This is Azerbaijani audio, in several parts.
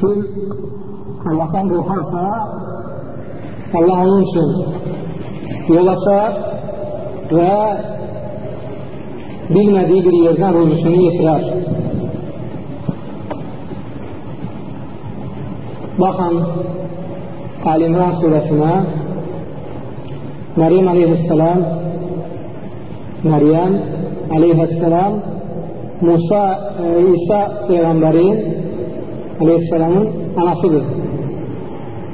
Kül Allahdan qorxarsa, Allah onun üçün yol açar və bilmədiyi bir yerdən ruzusunu yetirər. Baxın, Əl-İmran surəsinə Məryəm aleyhisselam Məryəm aleyhisselam Musa, e, İsa Peyğəmbərin aleyhisselamın anasıdır.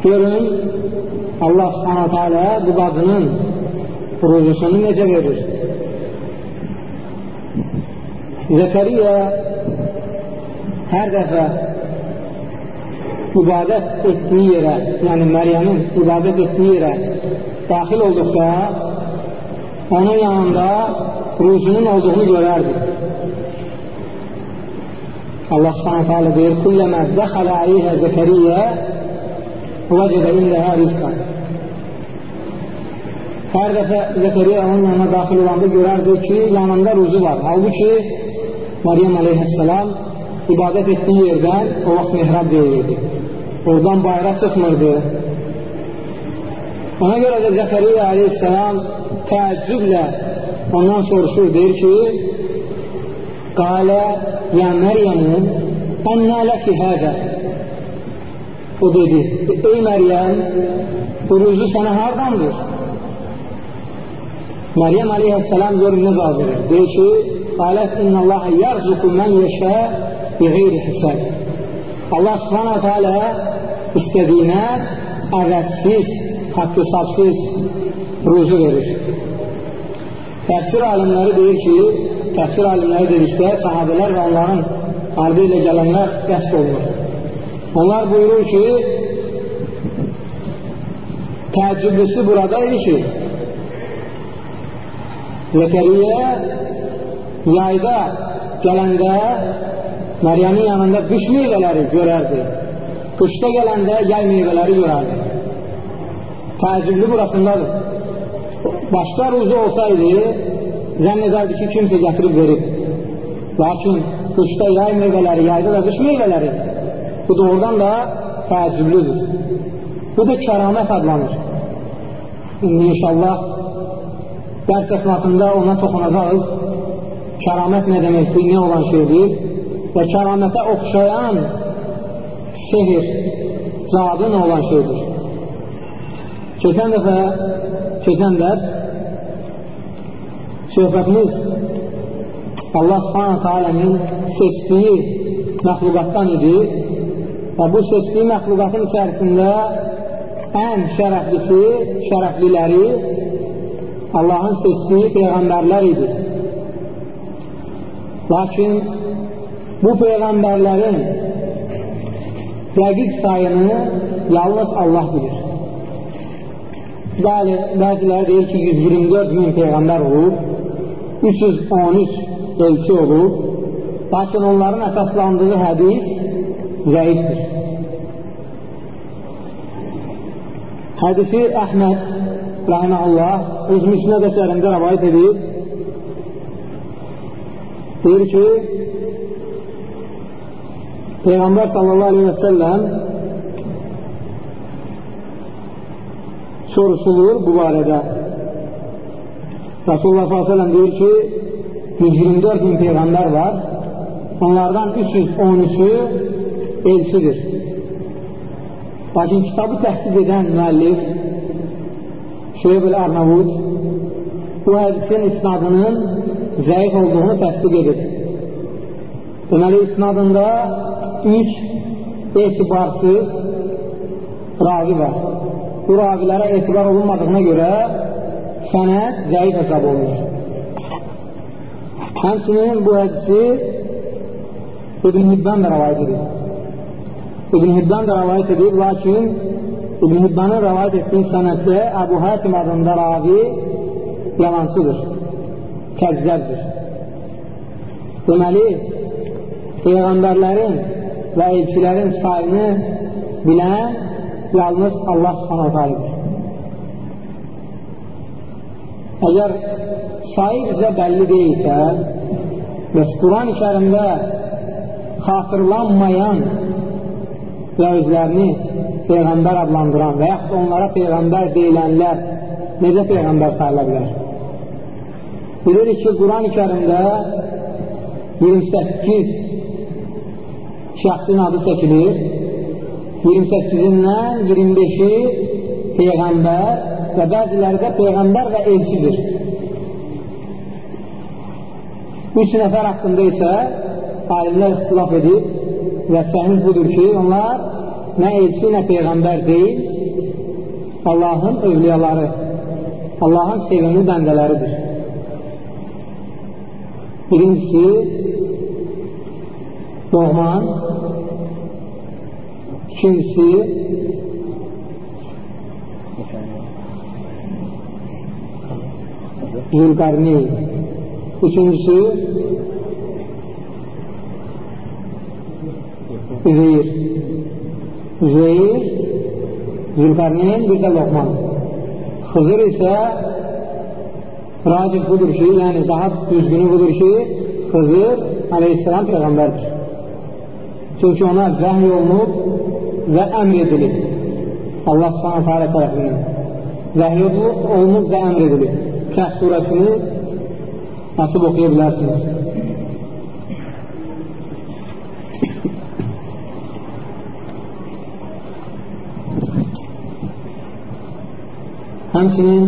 Görün, Allah subhanahu teala bu qadının ruzusunu necə verir? Zekeriya hər dəfə ibadət etdiyi yerə, yəni Məryəmin ibadət etdiyi yerə daxil olduqda onun yanında ruzunun olduğunu görərdi. Allah subhanahu teala deyir, Kulləmə dəxələ aleyhə Zekeriyə vəcədə indəhə rizqan. Hər dəfə Zekeriya onun yanına daxil olanda görərdi ki, yanında ruzu var. Halbuki Meryem aleyhisselam ibadət etdiyi yerdən o vaxt mihrab deyilirdi. Oradan bayra çıxmırdı. Ona görə də Zəkəriyyə aleyhisselam təəccüblə ondan soruşur, deyir ki, Qalə, ya Məryəmun, ənnə ləki hədə. O dedi, ey Məryəm, bu ruzu sənə hardandır? Məryəm aleyhisselam görün nə cavab verir? Deyir ki, Qalət innəllaha yarzuqu mən yeşə bi qeyri hisəb. Allah subhanahu teala istədiyinə əvəzsiz, haqq hesabsız ruzu verir. Təfsir alimləri deyir ki, təfsir alimləri dedikdə sahabələr və onların ardı ilə gələnlər qəsd olunur. Onlar buyurur ki, təəccüblüsü burada idi ki, Zekeriyə yayda gələndə Məryəmin yanında qış meyvələri görərdi. Qışda gələndə yay meyvələri görərdi. Təəccüblü burasındadır. Başqa ruzu olsaydı, zənn edərdi ki, kimsə gətirib verib. Lakin qışda yay meyvələri, yayda da qış meyvələri bu doğrudan da təəccüblüdür. Bu da kəramət adlanır. İndi inşallah dərs əsnasında ona toxunacağız. Kəramət nə deməkdir, nə olan şeydir və kəramətə oxşayan sehir, cadı nə olan şeydir. Keçən dəfə, keçən dərs söhbətimiz Allah subhanahu teala'nın seçdiyi məxluqatdan idi və bu seçdiyi məxluqatın içərisində ən şərəflisi, şərəfliləri Allahın seçdiyi peyğəmbərlər idi. Lakin bu peyğəmbərlərin dəqiq sayını yalnız Allah bilir. Bəli, bəziləri deyir ki, 124 min peyğəmbər olub, 313 elçi olub, lakin onların əsaslandığı hədis zəifdir. Hədisi Əhməd rahiməhullah öz müsnəd əsərində rəvayət edib, deyir ki, Peyğəmbər sallallahu aleyhi və səlləm soruşulur bu barədə. Rasulullah s.ə.v deyir ki, 124 min Peyğəmbər var, onlardan 313-ü elçidir. Lakin kitabı təhqiq edən müəllif Şeyb-ül Arnavud bu hədisin isnadının zəif olduğunu təsdiq edir. Deməli, isnadında üç etibarsız ravi var. Bu ravilərə etibar olunmadığına görə sənət zəif hesab olunur. Həmçinin bu hədisi İbn Hibban da rəvayət edir. İbn Hibban da rəvayət edir, lakin İbn Hibbanın rəvayət etdiyi sənətdə Əbu Hətim adında ravi yalancıdır, kəzzəbdir. Deməli, Peyğəmbərlərin və elçilərin sayını bilən yalnız Allah subhanahu ta'alıdır. Əgər sayı bizə bəlli deyilsə, bəs Quran-ı kərimdə xatırlanmayan və özlərini Peyğəmbər adlandıran və yaxud onlara Peyğəmbər deyilənlər necə Peyğəmbər sayıla bilər? Bilirik ki, Quran-ı kərimdə 28 şəxsin adı çəkilir. 28-indən 25-i Peyğəmbər və bəziləri də Peyğəmbər və elçidir. Üç nəfər haqqında isə alimlər ixtilaf edib və səhih budur ki, onlar nə elçi, nə Peyğəmbər deyil, Allahın övliyaları, Allahın sevimli bəndələridir. Birincisi, Doğman, ikincisi, Zülqarni, üçüncüsü, Üzeyir. Üzeyir, Zülqarneyn, bir də Lokman. Xızır isə racib budur ki, yəni daha düzgünü budur ki, Xızır aleyhisselam Peyğəmbərdir. Çünki ona vəhy olunub və əmr edilib. Allah subhanahu teala tərəfindən. Vəhy olunub və əmr edilib. Kəhv surəsini açıb oxuya bilərsiniz. Həmçinin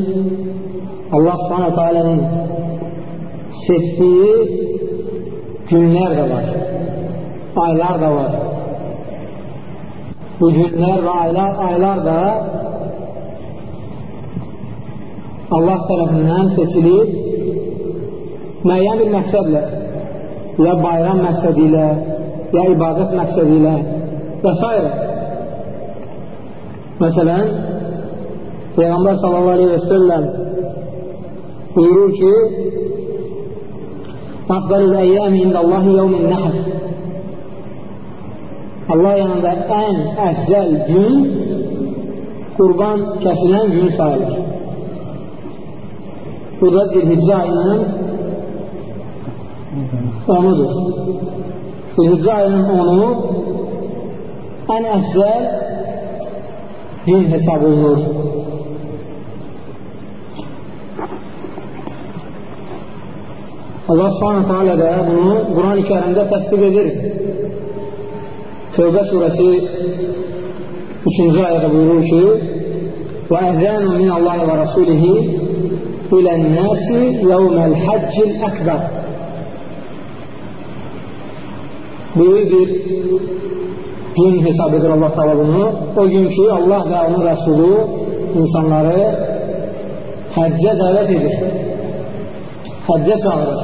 Allah subhanahu teala'nın seçdiyi günlər də var, aylar da var. Bu günlər və aylar, aylar da Allah tərəfindən seçilib müəyyən bir məqsədlə ya bayram məqsədi ilə ya ibadət məqsədi ilə və s. Məsələn, Peyğəmbər sallallahu aleyhi və səlləm buyurur ki Afdalul əyyəmi indallahi yevmin nəhər Allah yanında ən əfzəl gün qurban kəsilən gün sayılır. Bu da zilhiccə ayının onudur. Zilhiccə ayının onu ən əfzəl gün hesab olunur. Allah subhanahu teala da bunu Quran-ı Kerimdə təsdiq edir. Tövbə surəsi 3-cü ayədə buyurur ki və əzənu min Allahi və rasulihi ilən-nəsi yevməl həccil əkbər Böyük bir gün hesab edir Allah Teala bunu. O gün ki Allah və onun Rəsulu insanları həccə dəvət edir. Həccə çağırır.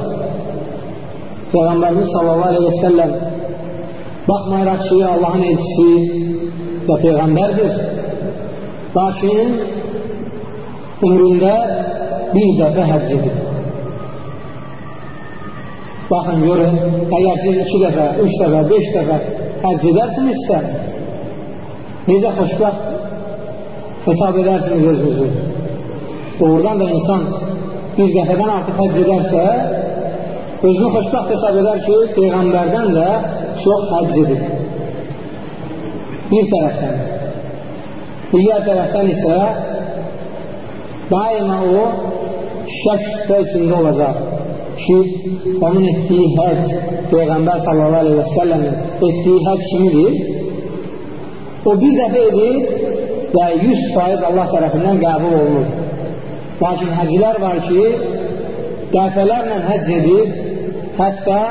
Peyğəmbərimiz sallallahu aleyhi və səlləm baxmayaraq ki, Allahın elçisi və Peyğəmbərdir. Lakin ömründə bir dəfə həcc edir. Baxın, görün, əgər siz iki dəfə, üç dəfə, beş dəfə həcc edərsinizsə, necə xoşbəxt hesab edərsiniz özünüzü. Doğrudan da insan bir dəfədən artıq həcc edərsə, özünü xoşbəxt hesab edər ki, Peyğəmbərdən də çox həcc edir. Bir tərəfdən. Digər tərəfdən isə daima o şək şübhə içində olacaq ki, onun etdiyi həcc Peyğəmbər sallallahu aleyhi və səlləmin etdiyi həcc kimidir? O bir dəfə edir və 100% Allah tərəfindən qəbul olunur. Lakin həcilər var ki, dəfələrlə həcc edib hətta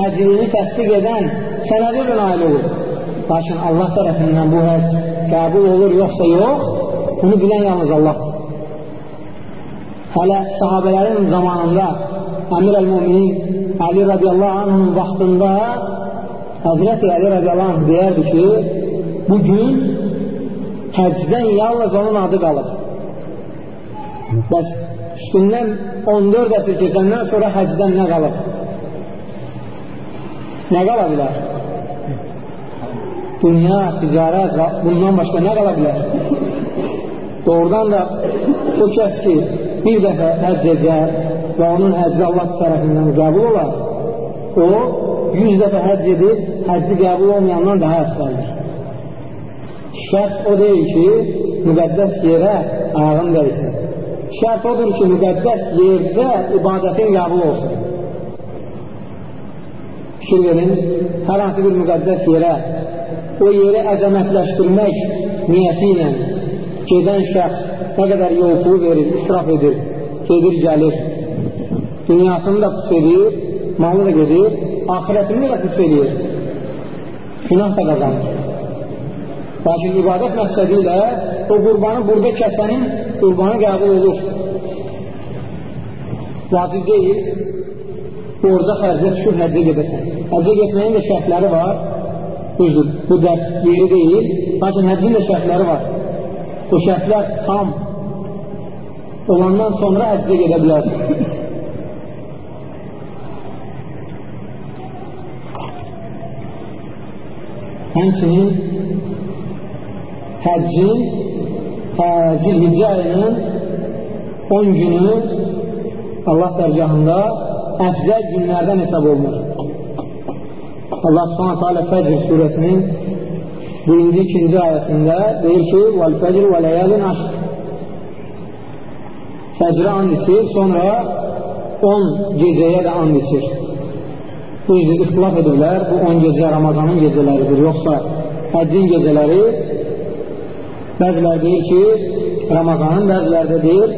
həcrini təsdiq edən sənədə də nail olur. Lakin Allah tərəfindən bu həc qəbul olur, yoxsa yox, bunu bilən yalnız Allahdır. Hələ sahabələrin zamanında Əmir əl-Muminin Ali radiyallahu anhın vaxtında Həzrəti Ali radiyallahu anh deyərdi ki, bu gün həcdən yalnız onun adı qalır. Bəs üstündən 14 əsr keçəndən sonra həcdən nə qalır? Nə qala bilər? Dünya, ticarət və bundan başqa nə qala bilər? Doğrudan da o kəs ki, bir dəfə həcc edər və onun həcci Allah tərəfindən qəbul olar, o, yüz dəfə həcc edib, həcci qəbul olmayandan daha əfsəldir. Şərt o deyil ki, müqəddəs yerə ayağın dəysin. Şərt odur ki, müqəddəs yerdə ibadətin qəbul olsun. Fikir verin, hər hansı bir müqəddəs yerə o yeri əzəmətləşdirmək niyyəti ilə gedən şəxs nə qədər yol pulu verir, israf edir, gedir, gəlir, dünyasını da pus edir, malı da gedir, ahirətini də pus edir, günah da qazanır. Lakin ibadət məqsədi ilə o qurbanı burada kəsənin qurbanı qəbul olur. Vacib deyil, orada xərcə düşür, həccə gedəsən. Həccə getməyin də şərtləri var. Düzdür, bu dərs yeri deyil, lakin həccin də şərtləri var. O şərtlər tam olandan sonra həccə gedə bilərsən. Həmçinin həccin zilhicə ayının 10 günü Allah dərgahında əfzəl günlərdən hesab olunur. Allah subhanətə alə Fəcr surəsinin birinci, ikinci ayəsində deyir ki, وَالْفَجْرِ وَلَيَالٍ عَشْرٍ Fəcrə and içir, sonra 10 gecəyə də and içir. Bu yüzden ixtilaf edirlər, bu 10 gecə Ramazanın gecələridir, yoxsa həccin gecələri bəzilər deyir ki, Ramazanın, bəzilər də deyir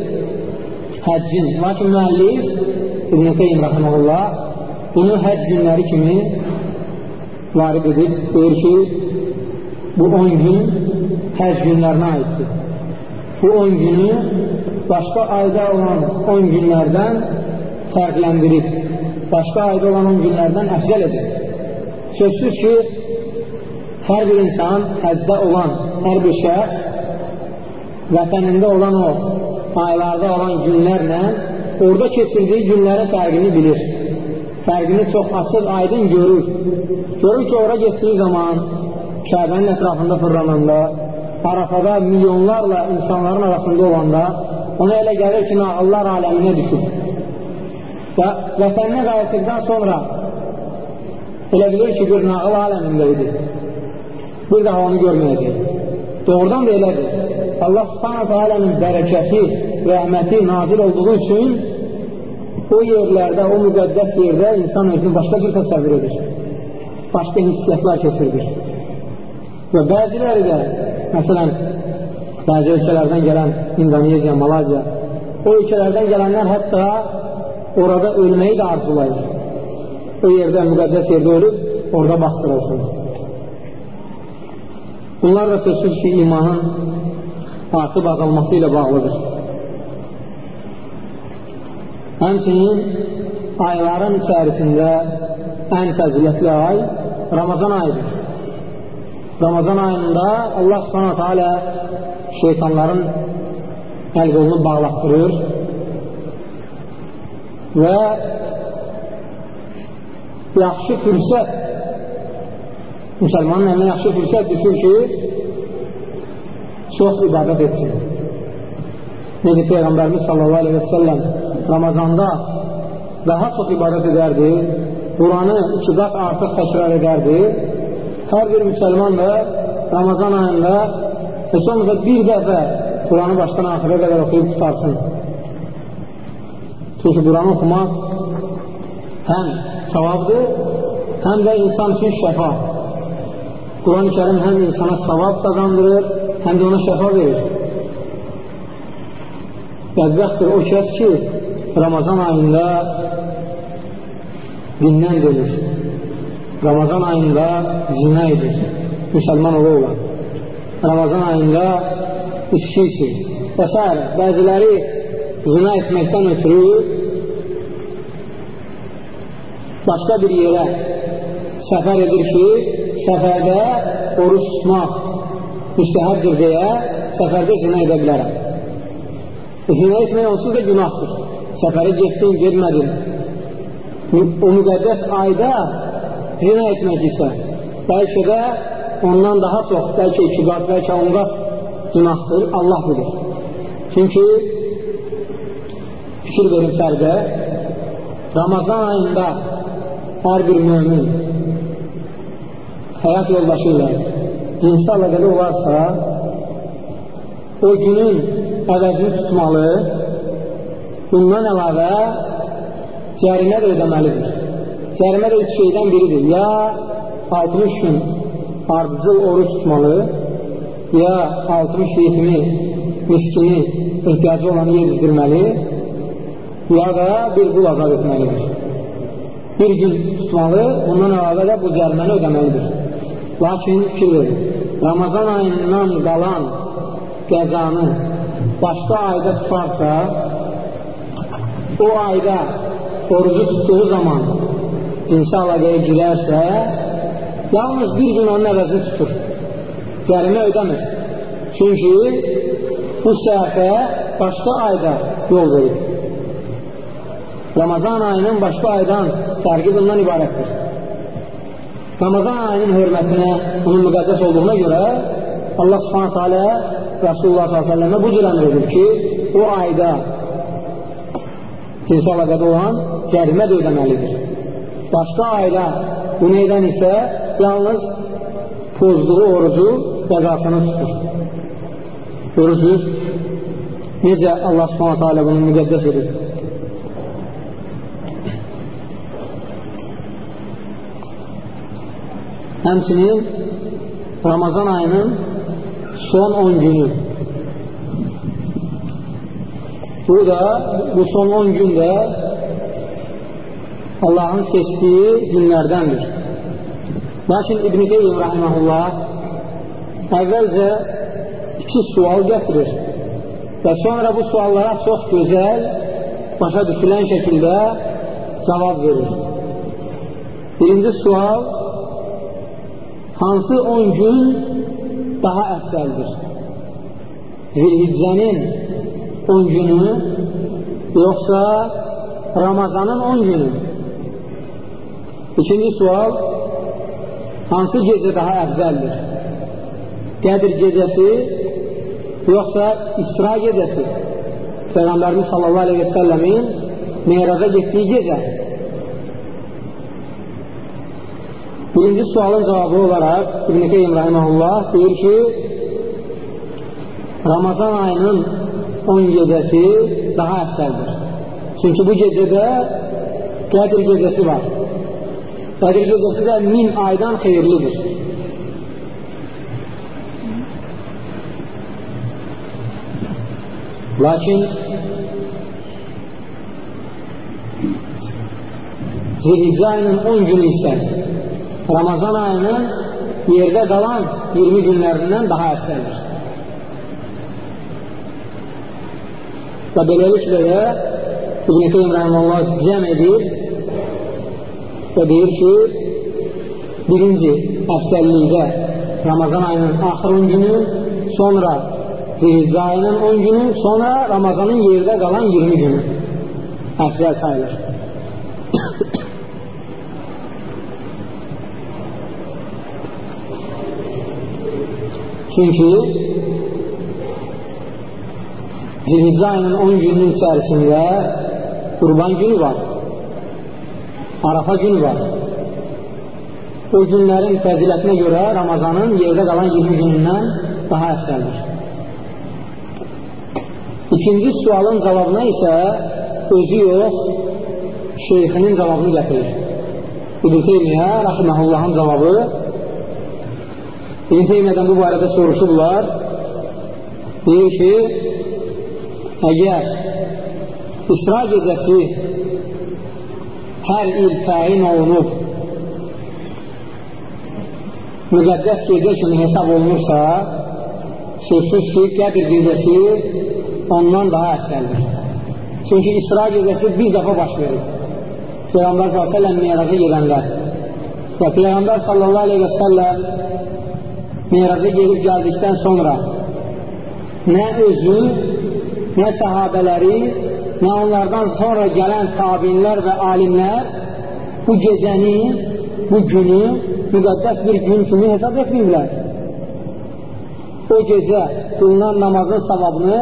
həccin. Lakin müəllif İbn-i Qeym rəhməlullah bunu həcc günləri kimi varib edib, deyir ki, bu 10 gün həcc günlərinə aiddir. Bu 10 günü başqa ayda olan 10 günlərdən fərqləndirib başqa ayda olan 10 günlərdən əfzəl edir. Sözsüz ki, hər bir insan həzdə olan hər bir şəxs vətənində olan o aylarda olan günlərlə orada keçirdiyi günlərin fərqini bilir. Fərqini çox açıq, aydın görür. Görür ki, ora getdiyi zaman Kəbənin ətrafında fırlananda, Arafada milyonlarla insanların arasında olanda ona elə gəlir ki, nağıllar aləminə düşür və vətəninə qayıtdıqdan sonra elə bilir ki, bir nağıl aləmində idi. Bir daha onu görməyəcək. Doğrudan da elədir. Allah subhanətə aləmin bərəkəti, rəhməti nazil olduğu üçün o yerlərdə, o müqəddəs yerdə insan özünü başqa bir təsəvvür edir. Başqa hissiyyatlar keçirir. Və bəziləri də, məsələn, bəzi ölkələrdən gələn İndoneziya, Malaziya, o ölkələrdən gələnlər hətta orada ölməyi də arzulayır. O yerdə, müqəddəs yerdə ölüb, orada bastırılsın. Bunlar da sözsüz ki, imanın artıb azalması ilə bağlıdır. Həmçinin ayların içərisində ən fəzilətli ay Ramazan ayıdır. Ramazan ayında Allah subhanətə alə şeytanların əl qolunu bağlatdırır və yaxşı fürsət müsəlmanın əlinə yaxşı fürsət düşür ki çox ibadət etsin. Necə Peyğəmbərimiz sallallahu aleyhi və səlləm Ramazanda daha çox ibadət edərdi Quranı iki qat artıq təkrar edərdi hər bir müsəlman da Ramazan ayında heç olmasa bir dəfə Quranı başdan axıra qədər oxuyub tutarsın Çünki Quranı oxumaq həm savabdır, həm də insan üçün şəfa. Quran-ı kərim həm insana savab qazandırır, həm də ona şəfa verir. Bədbəxtdir o kəs ki, Ramazan ayında dindən dönür. Ramazan ayında zina edir, müsəlman ola ola. Ramazan ayında içki içir və s. Bəziləri zina etməkdən ötürü başqa bir yerə səfər edir ki, səfərdə oruç tutmaq müstəhəbdir deyə səfərdə zina edə bilərəm. Zina etmək onsuz da günahdır. Səfərə getdin, gedmədin. O müqəddəs ayda zina etmək isə bəlkə də ondan daha çox, bəlkə iki qat, bəlkə on qat günahdır, Allah bilir. Çünki fikir verin fərqə, Ramazan ayında hər bir mümin həyat yoldaşı ilə cinsi əlaqəli olarsa, o günün əvəzini tutmalı, bundan əlavə cərimə də ödəməlidir. Cərimə də üç şeydən biridir. Ya 60 gün ardıcıl oruç tutmalı, ya 60 yetimi, miskini, ehtiyacı olanı yedirdirməli, ya da bir qul azad etməlidir. Bir gün tutmalı, bundan əlavə də bu cəriməni ödəməlidir. Lakin fikir verin, Ramazan ayından qalan qəzanı başqa ayda tutarsa, o ayda orucu tutduğu zaman cinsi əlaqəyə girərsə, yalnız bir gün onun əvəzini tutur. Cərimə ödəmir. Çünki bu səhvə başqa ayda yol verir. Ramazan ayının başqa aydan fərqi bundan ibarətdir. Ramazan ayının hörmətinə, onun müqəddəs olduğuna görə Allah subhanətə alə Rasulullah s.ə.və bu cür əmr edir ki, o ayda cinsi əlaqədə olan cərimə də ödəməlidir. Başqa ayda bunu edən isə yalnız pozduğu orucu qəzasını tutur. Görürsünüz, necə Allah subhanətə alə bunu müqəddəs edir. Həmçinin Ramazan ayının son 10 günü. Burada bu son 10 gündə Allahın seçdiyi günlərdəndir. Lakin İbn-i Qeyyim Rahiməhullah əvvəlcə iki sual gətirir və sonra bu suallara çox gözəl, başa düşülən şəkildə cavab verir. Birinci sual hansı 10 gün daha əfsəldir? Zilhiccənin 10 günü yoxsa Ramazanın 10 günü? İkinci sual hansı gecə daha əfzəldir? Qədir gecəsi yoxsa İsra gecəsi? Peyğəmbərimiz sallallahu aleyhi və səlləmin meyraza getdiyi gecə. Birinci sualın cavabı olaraq İbn-i Qeym Rahiməhullah deyir ki, Ramazan ayının 10 gecəsi daha əfsəldir. Çünki bu gecədə Qədir gecəsi var. Qədir gecəsi də min aydan xeyirlidir. Lakin Zilhicə ayının 10 günü isə Ramazan ayının yerdə qalan 20 günlərindən daha əfsəldir. Və beləliklə də İbn-i Qeym Rəhməllah cəm edir və deyir ki, birinci əfsəllikdə Ramazan ayının axır 10 günü, sonra Zilhicə ayının 10 günü, sonra Ramazanın yerdə qalan 20 günü əfsəl sayılır. Çünki Zilhicə ayının 10 günün içərisində qurban günü var, Arafa günü var. O günlərin fəzilətinə görə Ramazanın yerdə qalan 20 günündən daha əfsəldir. İkinci sualın cavabına isə özü yox, şeyxinin cavabını gətirir. İbn Teymiyyə, Rahiməhullahın cavabı İbn Teymiyədən bu barədə soruşurlar. Deyir ki, əgər İsra gecəsi hər il təyin olunub müqəddəs gecə kimi hesab olunursa, sözsüz ki, Qədir gecəsi ondan daha əksəldir. Çünki İsra gecəsi bir dəfə baş verir. Peyğəmbər s.ə.v meyraca gedənlər və Peyğəmbər s.ə.v meyraca gedib gəldikdən sonra nə özü, nə səhabələri, nə onlardan sonra gələn tabinlər və alimlər bu gecəni, bu günü müqəddəs bir gün kimi hesab etməyiblər. O gecə qılınan namazın savabını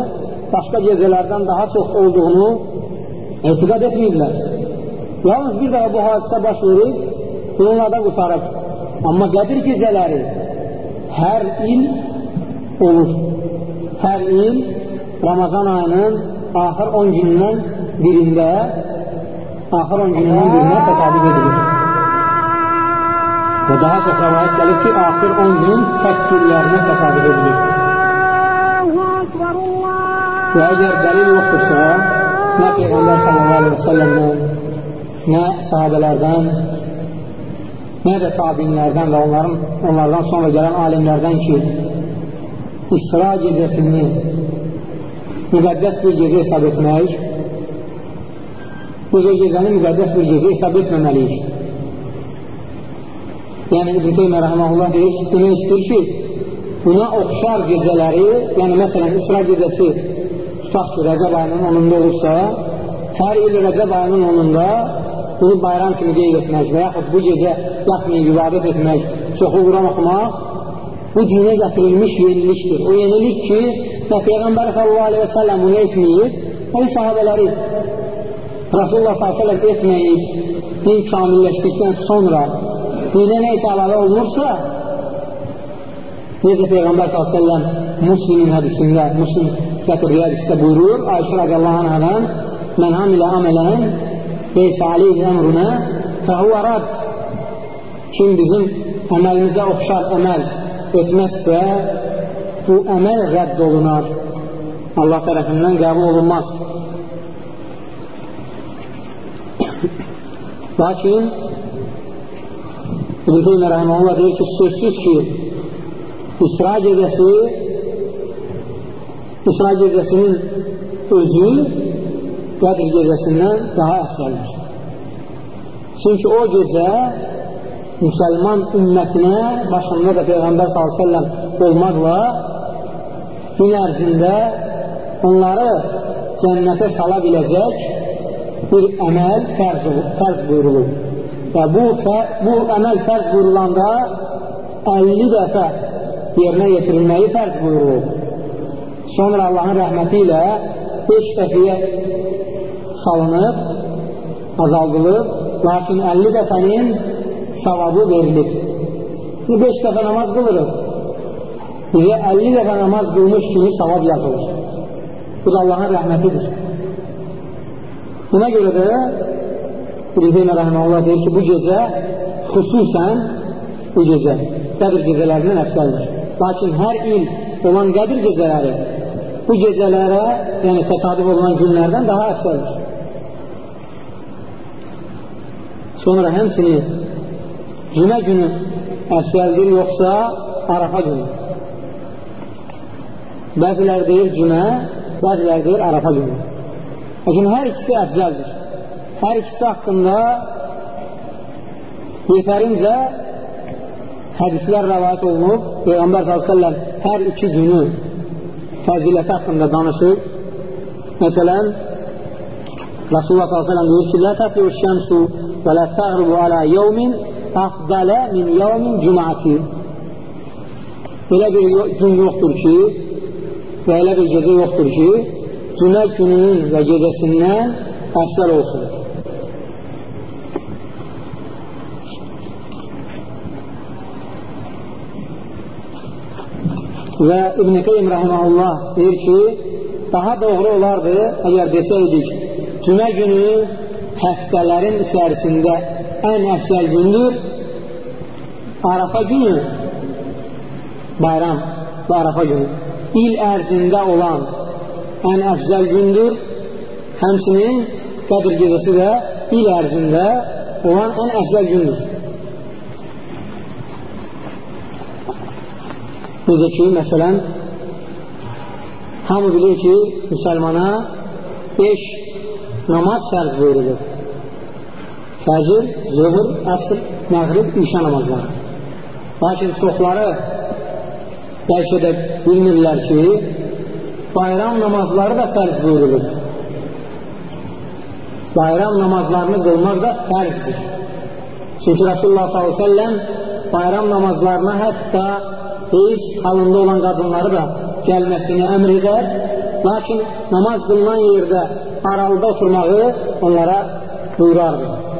başqa gecələrdən daha çox olduğunu etiqat etməyiblər. Yalnız bir daha bu hadisə baş verib, bununla da qutarıb. Amma qədir gecələri hər il olur. Hər il Ramazan ayının axır 10 günündən birində axır 10 günündən birinə təsadüf edilir. Və daha çox rəvayət gəlir ki, axır 10 günün tək günlərinə təsadüf edilir. Və əgər dəlil yoxdursa, nə Peyğəmbər sallallahu aleyhi və səlləmdən, nə sahabələrdən, nə də tabinlərdən və onların, onlardan sonra gələn alimlərdən ki, İsra gecəsini müqəddəs bir gecə hesab etmək, bu gecəni müqəddəs bir gecə hesab etməməliyik. Yəni, İbn-i Teymə rəhməlullah deyir demək istəyir ki, buna oxşar gecələri, yəni məsələn, İsra gecəsi tutaq ki, Rəcəb ayının onunda olursa, hər il Rəcəb ayının onunda bunu bayram kimi qeyd etmək və yaxud bu gecə yatmayıb ibadət etmək, çoxu Quran oxumaq bu dinə gətirilmiş yenilikdir. O yenilik ki, və Peyğəmbər sallallahu aleyhi və səlləm bunu etməyib, hələ sahabələri Rasulullah sallallahu aleyhi və səlləm etməyib, din kamilləşdikdən sonra dinə nə isə əlavə olunursa, necə Peyğəmbər sallallahu aleyhi və səlləm Müslimin hədisində, Müslim gətirdiyi hədisdə buyurur, Ayşə radiyallahu anhadan, mən hamilə əmələn leysə aleyhi əmrünə fəhuvə rad. Kim bizim əməlimizə oxşar əməl etməzsə bu əməl rədd olunar Allah tərəfindən qəbul olunmaz lakin İbn-i Teymə rəhməlullah deyir ki, sözsüz ki İsra gecəsi İsra gecəsinin özü Qədr gecəsindən daha əfsəldir. Çünki o gecə müsəlman ümmətinə başında da Peyğəmbər s.ə.v olmaqla gün ərzində onları cənnətə sala biləcək bir əməl fərz, fərz buyurulur. Və bu, bu əməl fərz buyurulanda 50 dəfə yerinə yetirilməyi fərz buyurulur. Sonra Allahın rəhməti ilə 5 dəfəyə salınıb, azaldılıb, lakin 50 dəfənin savabı verilib. 5 dəfə namaz qılırıq. Bizə 50 dəfə namaz qılmış kimi savab yazılır. Bu da Allahın rəhmətidir. Buna görə də İbn-i Rəhməlullah deyir ki, bu gecə xüsusən bu gecə Qədir gecələrindən əfsəldir. Lakin hər il olan Qədir gecələri bu gecələrə, yəni təsadüf olunan günlərdən daha əfsəldir. Sonra həmçinin cümə günü əfsəldir, yoxsa Arafa günü. Bəzilər deyir cümə, bəzilər deyir Arafa günü. Lakin hər ikisi əfzəldir. Hər ikisi haqqında yetərincə hədislər rəvayət olunub. Peyğəmbər s.ə.v hər iki günü fəziləti haqqında danışır. Məsələn, Rasulullah s.ə.v deyir ki, Lə təfliu şəmsu və lə təğribu alə yevmin əfdələ min yevmin cümati. Elə bir gün yoxdur ki, və elə bir gecə yoxdur ki, cümə gününün və gecəsindən əfsəl olsun. Və İbn-i Qeym rəhməlullah deyir ki, daha doğru olardı əgər desəydik, cümə günü həftələrin içərisində ən əfsəl gündür, Arafa günü, bayram və Arafa günü, il ərzində olan ən əfzəl gündür, həmsinin Qədir gecəsi də il ərzində olan ən əfzəl gündür. Necə ki, məsələn, hamı bilir ki, müsəlmana 5 namaz fərz buyurulur. Fəcr, zöhr, əsr, məğrib, işə namazları. Lakin çoxları bəlkə də bilmirlər ki, bayram namazları da fərz buyurulur. Bayram namazlarını qılmaq da fərzdir. Çünki Rasulullah s.ə.v bayram namazlarına hətta heyz halında olan qadınları da gəlməsini əmr edər, lakin namaz qılınan yerdə aralıda oturmağı onlara buyurardı.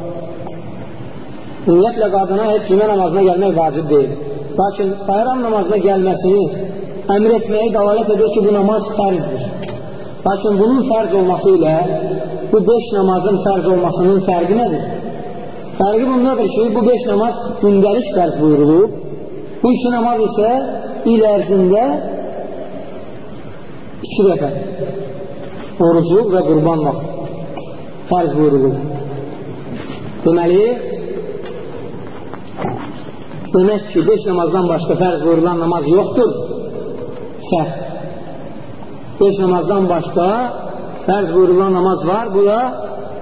Ümumiyyətlə qadına heç cümə namazına gəlmək vacib deyil. Lakin bayram namazına gəlməsini əmr etməyi dalalət edir ki, bu namaz fərzdir. Lakin bunun fərz olması ilə bu beş namazın fərz olmasının fərqi nədir? Fərqi bundadır ki, bu beş namaz gündəlik fərz buyurulub. Bu iki namaz isə il ərzində iki dəfə orucluq və qurban vaxt fərz buyurulub. Deməli, demək ki, beş namazdan başqa fərz buyurulan namaz yoxdur. Səhv. Beş namazdan başqa fərz buyurulan namaz var. Bu da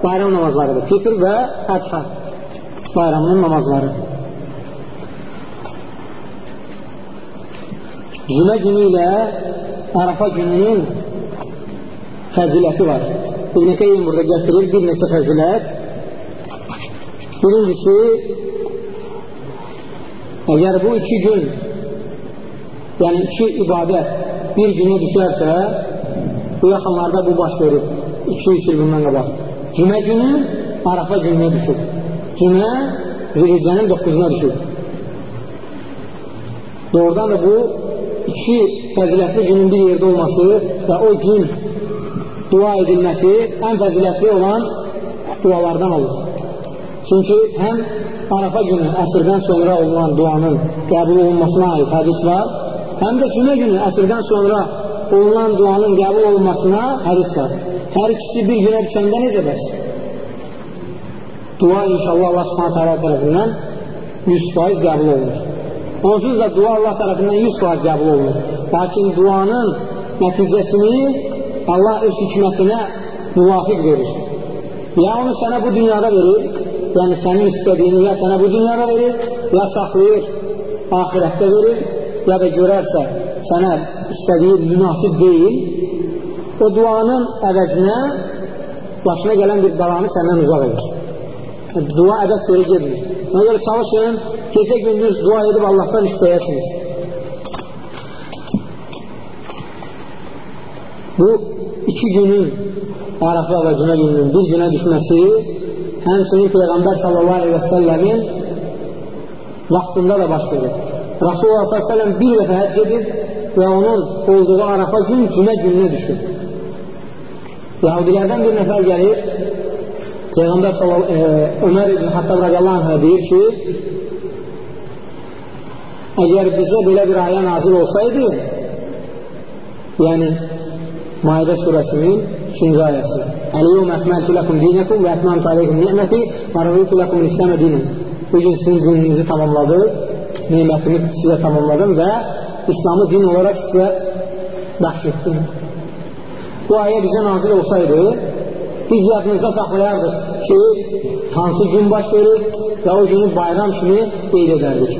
bayram namazlarıdır. Fitr və ədhə bayramının namazları. Cümə günü ilə Arafa gününün fəziləti var. İbn-i Qeyyim burada gətirir bir neçə fəzilət. Birincisi, əgər bu iki gün, yəni iki ibadət bir günə düşərsə, bu yaxınlarda bu baş verir. 200 il bundan qabaq. Cümə günü Arafa gününə düşür. Cümə Zilhiccənin 9-una düşür. Doğrudan da bu iki fəzilətli günün bir yerdə olması və o gün dua edilməsi ən fəzilətli olan dualardan olur. Çünki həm Arafa günü əsrdən sonra olunan duanın qəbul olunmasına aid hədis var, həm də cümə günü əsrdən sonra olunan duanın qəbul olunmasına hədis var. Hər ikisi bir günə düşəndə necə bəs? Dua inşallah Allah subhanətə alə tərəfindən 100% qəbul olunur. Onsuz da dua Allah tərəfindən 100% qəbul olunur. Lakin duanın nəticəsini Allah öz hikmətinə müvafiq verir. Ya onu sənə bu dünyada verir, yəni sənin istədiyini ya sənə bu dünyada verir, ya saxlayır, ahirətdə verir, ya da görərsə sənə istədiyi münasib deyil, o duanın əvəzinə başına gələn bir qalanı səndən uzaq edir. Dua əvəz yeri gedmir. Ona görə çalışın, gecə gündüz dua edib Allahdan istəyəsiniz. Bu iki günün Arafa və Cümə gününün bir günə düşməsi həmsinin Peyğəmbər sallallahu aleyhi və səlləmin vaxtında da baş verir. Rasulullah sallallahu aleyhi və səlləm bir dəfə həcc edib və onun olduğu Arafa gün Cümə gününə düşür. Yahudilərdən bir nəfər gəlir, Peyğəmbər sallallahu e, Ömər ibn Xattab radiyallahu anh deyir ki, əgər bizə belə bir ayə nazil olsaydı, yəni Maidə surəsinin 3-cü ayəsi. Ləkum dinəkum və ətmamtu aleykum ni'məti və rəzitu ləkum İsləmə dinin. Bu gün sizin dininizi tamamladım, nimətimi sizə tamamladım və İslamı din olaraq sizə bəxş etdim. Bu ayə bizə nazil olsaydı, biz yadınızda saxlayardıq ki, hansı gün baş verir və o günü bayram kimi qeyd edərdik.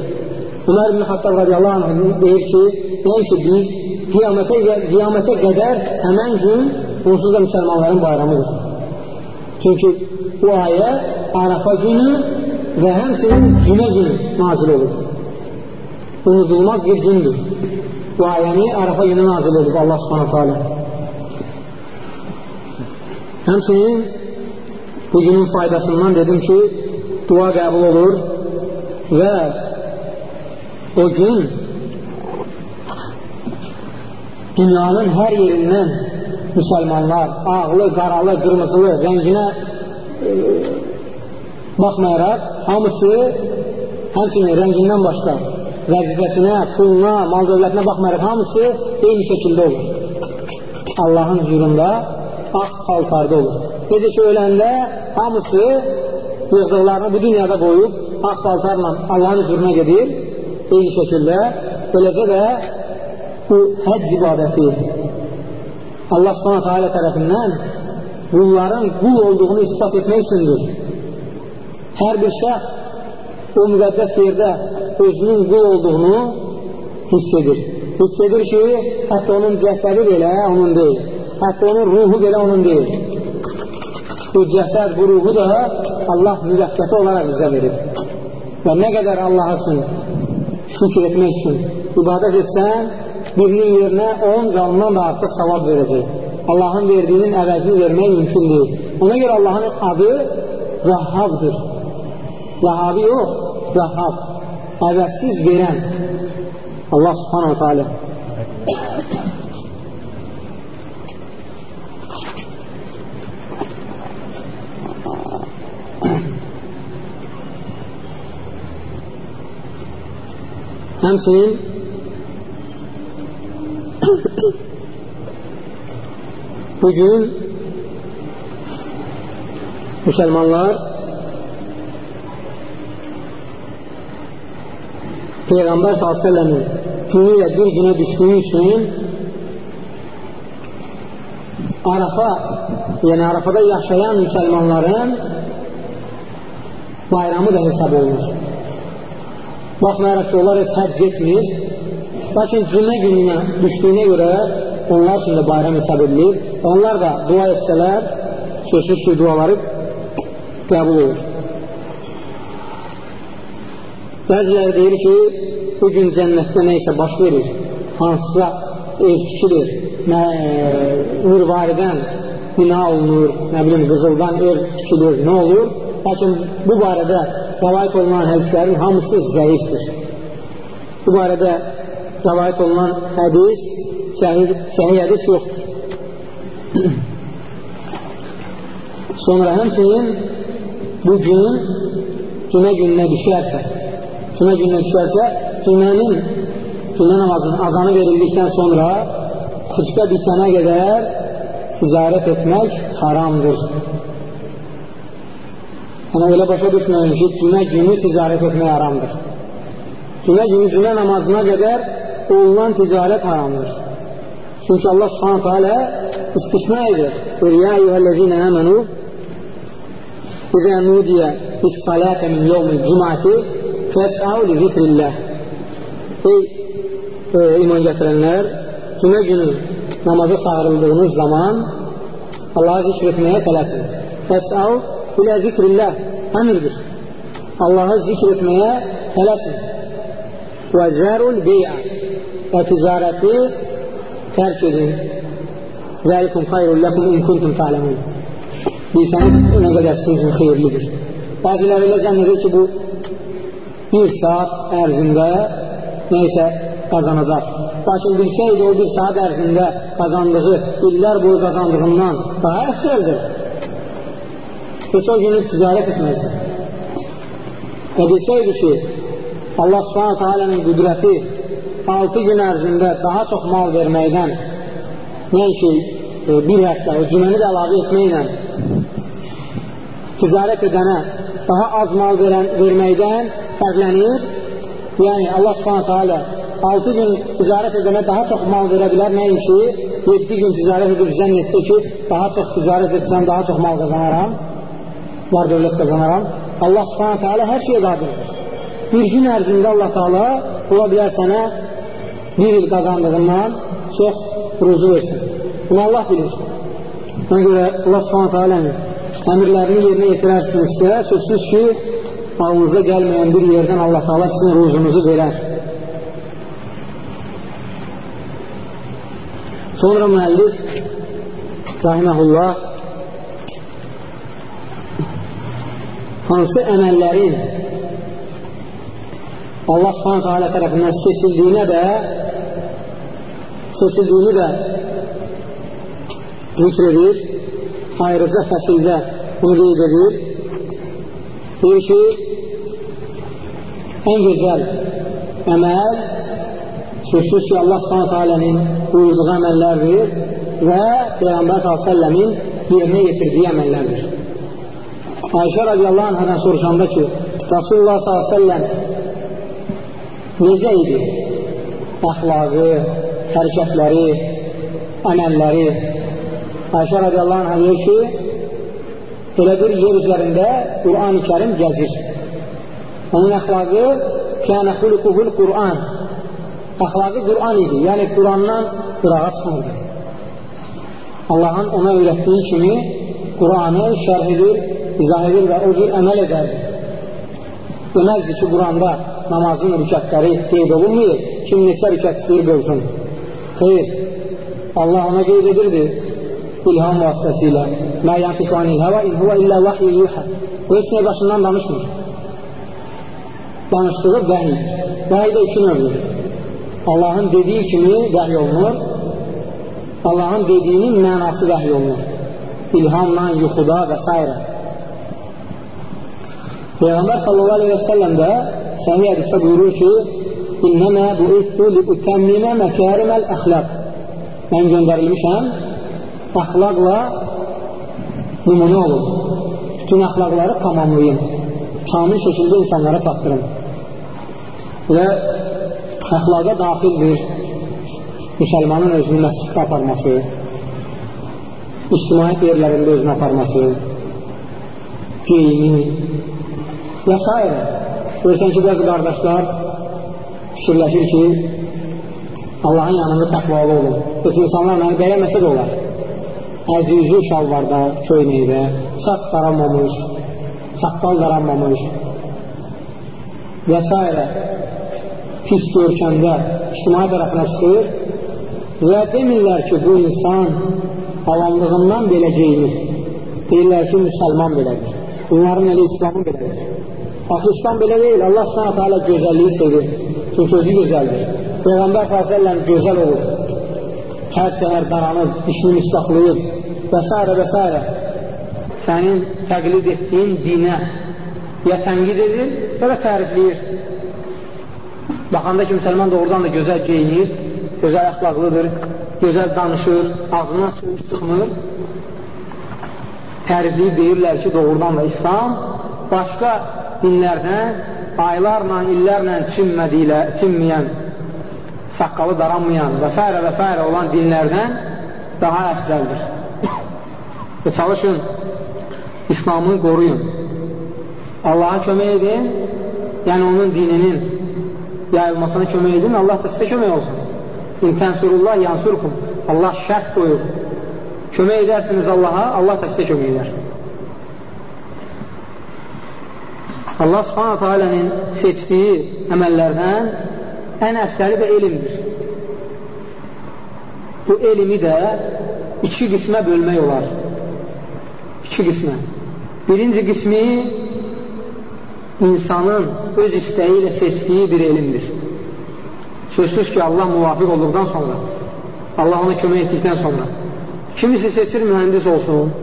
Ömər ibn Xattab radiyallahu anh deyir ki, deyir ki, biz qiyamətə, qiyamətə qədər həmən gün onsuz da müsəlmanların bayramıdır. Çünki bu ayə Arafa günü və həmsinin cümə günü nazil olur. Unudulmaz bir gündür. Bu ayəni Arafa günü nazil edib Allah subhanətə alə. Həmsinin bu günün faydasından dedim ki, dua qəbul olur və o gün dünyanın hər yerindən müsəlmanlar ağlı, qaralı, qırmızılı rənginə e, baxmayaraq hamısı həmçinin rəngindən başqa vəzifəsinə, puluna, mal dövlətinə baxmayaraq hamısı eyni şəkildə olur. Allahın huzurunda ağ paltarda olur. Necə ki, öləndə hamısı yığdıqlarını bu dünyada qoyub ağ paltarla Allahın huzuruna gedir, eyni şəkildə. Beləcə də bu həcc ibadəti Allah subhanət hələ tərəfindən bunların qul olduğunu ispat etmək üçündür. Hər bir şəxs o müqəddəs yerdə özünün qul olduğunu hiss edir. Hiss edir ki, hətta onun cəsədi belə onun deyil. Hətta onun ruhu belə onun deyil. Bu cəsəd, bu ruhu da Allah müvəqqəti olaraq bizə verir. Və nə qədər Allah üçün şükür etmək üçün ibadət etsən, birinin yerinə 10 və ondan da artıq savab verəcək. Allahın verdiyinin əvəzini vermək mümkün deyil. Ona görə Allahın adı Vəhhabdır. Vəhabi yox, Vəhhab. Əvəzsiz verən. Allah subhanahu teala Həmçinin bugün müsəlmanlar Peyğəmbər s.ə.v-in günü ilə bir günə düşdüyü üçün Arafa, yəni Arafada yaşayan müsəlmanların bayramı da hesab olunur. Baxmayaraq ki, onlar heç həcc etmir, lakin cümə gününə düşdüyünə görə onlar üçün də bayram hesab edilir. Onlar da dua etsələr, sözsüz ki, duaları qəbul olur. Bəziləri deyir ki, bu gün cənnətdə nə isə baş verir, hansısa ev tikilir, nə, mirvaridən bina olunur, nə bilim, qızıldan ev tikilir, nə olur? Lakin bu barədə rəvayət olunan hədislərin hamısı zəifdir. Bu barədə rəvayət olunan hədis, səhih, səhih hədis yoxdur. Sonra həmçinin bu gün cümə gününə düşərsə, cümə gününə düşərsə, cümənin, cümə namazının azanı verildikdən sonra xütbə bitənə qədər ticarət etmək haramdır. Amma elə başa düşməyin ki, cümə günü ticarət etmək haramdır. Cümə günü cümə namazına qədər olunan ticarət haramdır. Çünki Allah subhanətə alə istisna edir. Ya eyyuhəl-ləzinə əmənu İzə nudiyə bis-salətə min yevmil cümati fəs'au li zikrilləh Ey e, iman gətirənlər, cümə günü namaza çağırıldığınız zaman Allahı zikr etməyə tələsin. Fəs'au ilə zikrillah əmirdir. Allahı zikr etməyə tələsin. Və zərul bey'a və ticarəti tərk edin. Zəlikum xayrun ləkum in kuntum ta'ləmun. Bilsəniz, nə qədər sizin üçün xeyirlidir. Bəziləri elə zənn edir ki, bu bir saat ərzində neysə qazanacaq. Lakin bilsəydi o bir saat ərzində qazandığı, illər boyu qazandığından daha əxsəldir. Heç o günü ticarət etməzdi. Və bilsəydi ki, Allah subhanətə alənin qüdrəti 6 gün ərzində daha çox mal verməkdən, nəinki e, bir həftə, o cüməni də əlavə etməklə ticarət edənə daha az mal verən, verməkdən fərqlənir. Yəni, Allah subhanətə alə 6 gün ticarət edənə daha çox mal verə bilər, nəinki 7 gün ticarət edib zənn etsə ki, daha çox ticarət etsəm, daha çox mal qazanaram var dövlət qazanaram. Allah subhanətə alə hər şeyə qadirdir. Bir gün ərzində Allah taala ola bilər sənə bir il qazandığından çox ruzu versin. Bunu Allah bilir. Ona görə Allah subhanətə alənin əmirlərini yerinə yetirərsinizsə, sözsüz ki, ağınızda gəlməyən bir yerdən Allah taala sizin ruzunuzu verər. Sonra müəllif rahiməhullah hansı əməllərin Allah subhanətə alə tərəfindən seçildiyinə də seçildiyini də zikr edir ayrıca fəsildə bunu qeyd edir. Deyir ki ən gözəl əməl sözsüz ki Allah subhanətə alənin buyurduğu əməllərdir və Peyğəmbər s.ə.v-in yerinə yetirdiyi əməllərdir. Ayşə radiyallahu anhadan soruşanda ki, Rasulullah s.ə.v necə idi? Əxlaqı, hərəkətləri, əməlləri. Ayşə radiyallahu anhə deyir ki, elə bir yer üzərində Qur'an-ı kərim gəzir. Onun əxlaqı kənə xuluquhul Qur'an. Əxlaqı Qur'an idi, yəni Qur'andan qırağa çıxmırdı. Allahın ona öyrətdiyi kimi Qur'anı şərh edir, izah edir və o cür əməl edərdi. Deməzdi ki, Quranda namazın rükətləri qeyd olunmuyor, kim neçə rükət istəyir qılsın. Xeyr, Allah ona qeyd edirdi ilham vasitəsilə. Mə yantiqu anil həvə in huvə illə vahyi yuhə. O heç nə başından danışmır. Danışdığı vəhiy. Vəhiy də iki növdür. Allahın dediyi kimi vəhy olunur. Allahın dediyinin mənası vəhy olunur. İlhamla, yuxuda və s. Peyğəmbər sallallahu aleyhi və səlləm də səhih hədisdə buyurur ki, İnnəmə bu üstü li utəmmimə məkəriməl əxləq. Mən göndərilmişəm, əxlaqla nümunə olun. Bütün əxlaqları tamamlayın. Kamil şəkildə insanlara çatdırın. Və əxlaqa daxildir müsəlmanın özünü məsciddə aparması, ictimaiyyət yerlərində özünü aparması, geyimi və s. Görürsən ki, bəzi qardaşlar fikirləşir ki, Allahın yanında təqvalı olun. Bəs insanlar məni bəyənməsə də olar. Əzizü şalvarda, köynəkdə, saç qaranmamış, saqqal qaranmamış və s. pis görkəmdə ictimaiyyət arasına çıxır və demirlər ki, bu insan avamlığından belə geyinir. Deyirlər ki, müsəlman belədir. Bunların elə İslamın belədir. İslam belə deyil. Allah subhanətə alə gözəlliyi sevir. Çünki özü gözəldir. Peyğəmbər s.ə.v gözəl olur. Hər səhər qaranır, dişini müstaqlayır və s. və s. Sənin təqlid etdiyin dinə ya tənqid edir, ya da tərifləyir. Baxanda ki, müsəlman doğrudan da gözəl geyinir, gözəl əxlaqlıdır, gözəl danışır, ağzına söz çıxmır. Tərifləyib deyirlər ki, doğrudan da İslam başqa dinlərdən aylarla, illərlə çinməyən, saqqalı daranmayan və s. və s. olan dinlərdən daha əfzəldir. Və çalışın, İslamı qoruyun. Allaha kömək edin, yəni onun dininin yayılmasına kömək edin, Allah da sizə kömək olsun. İntənsurullah yansurkum. Allah şərt qoyur. Kömək edərsiniz Allaha, Allah da sizə kömək edər. Allah subhanətə alənin seçdiyi əməllərdən ən əfsəli də elmdir. Bu elmi də iki qismə bölmək olar. İki qismə. Birinci qismi insanın öz istəyi ilə seçdiyi bir elmdir. Sözsüz ki, Allah müvafiq olduqdan sonra, Allah ona kömək etdikdən sonra, kimisi seçir mühəndis olsun,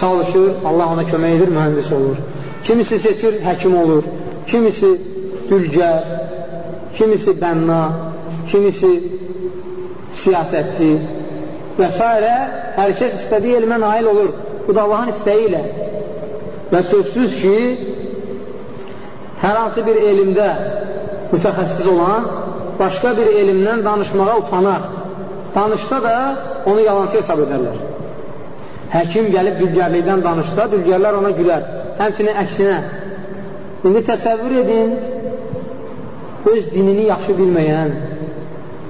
çalışır, Allah ona kömək edir, mühəndis olur. Kimisi seçir, həkim olur. Kimisi dülgər, kimisi bənna, kimisi siyasətçi və s. Hər kəs istədiyi elmə nail olur. Bu da Allahın istəyi ilə. Və sözsüz ki, hər hansı bir elmdə mütəxəssis olan başqa bir elmdən danışmağa utanar. Danışsa da onu yalancı hesab edərlər. Həkim gəlib dülgərlikdən danışsa, dülgərlər ona gülər həmçinin əksinə. İndi təsəvvür edin, öz dinini yaxşı bilməyən,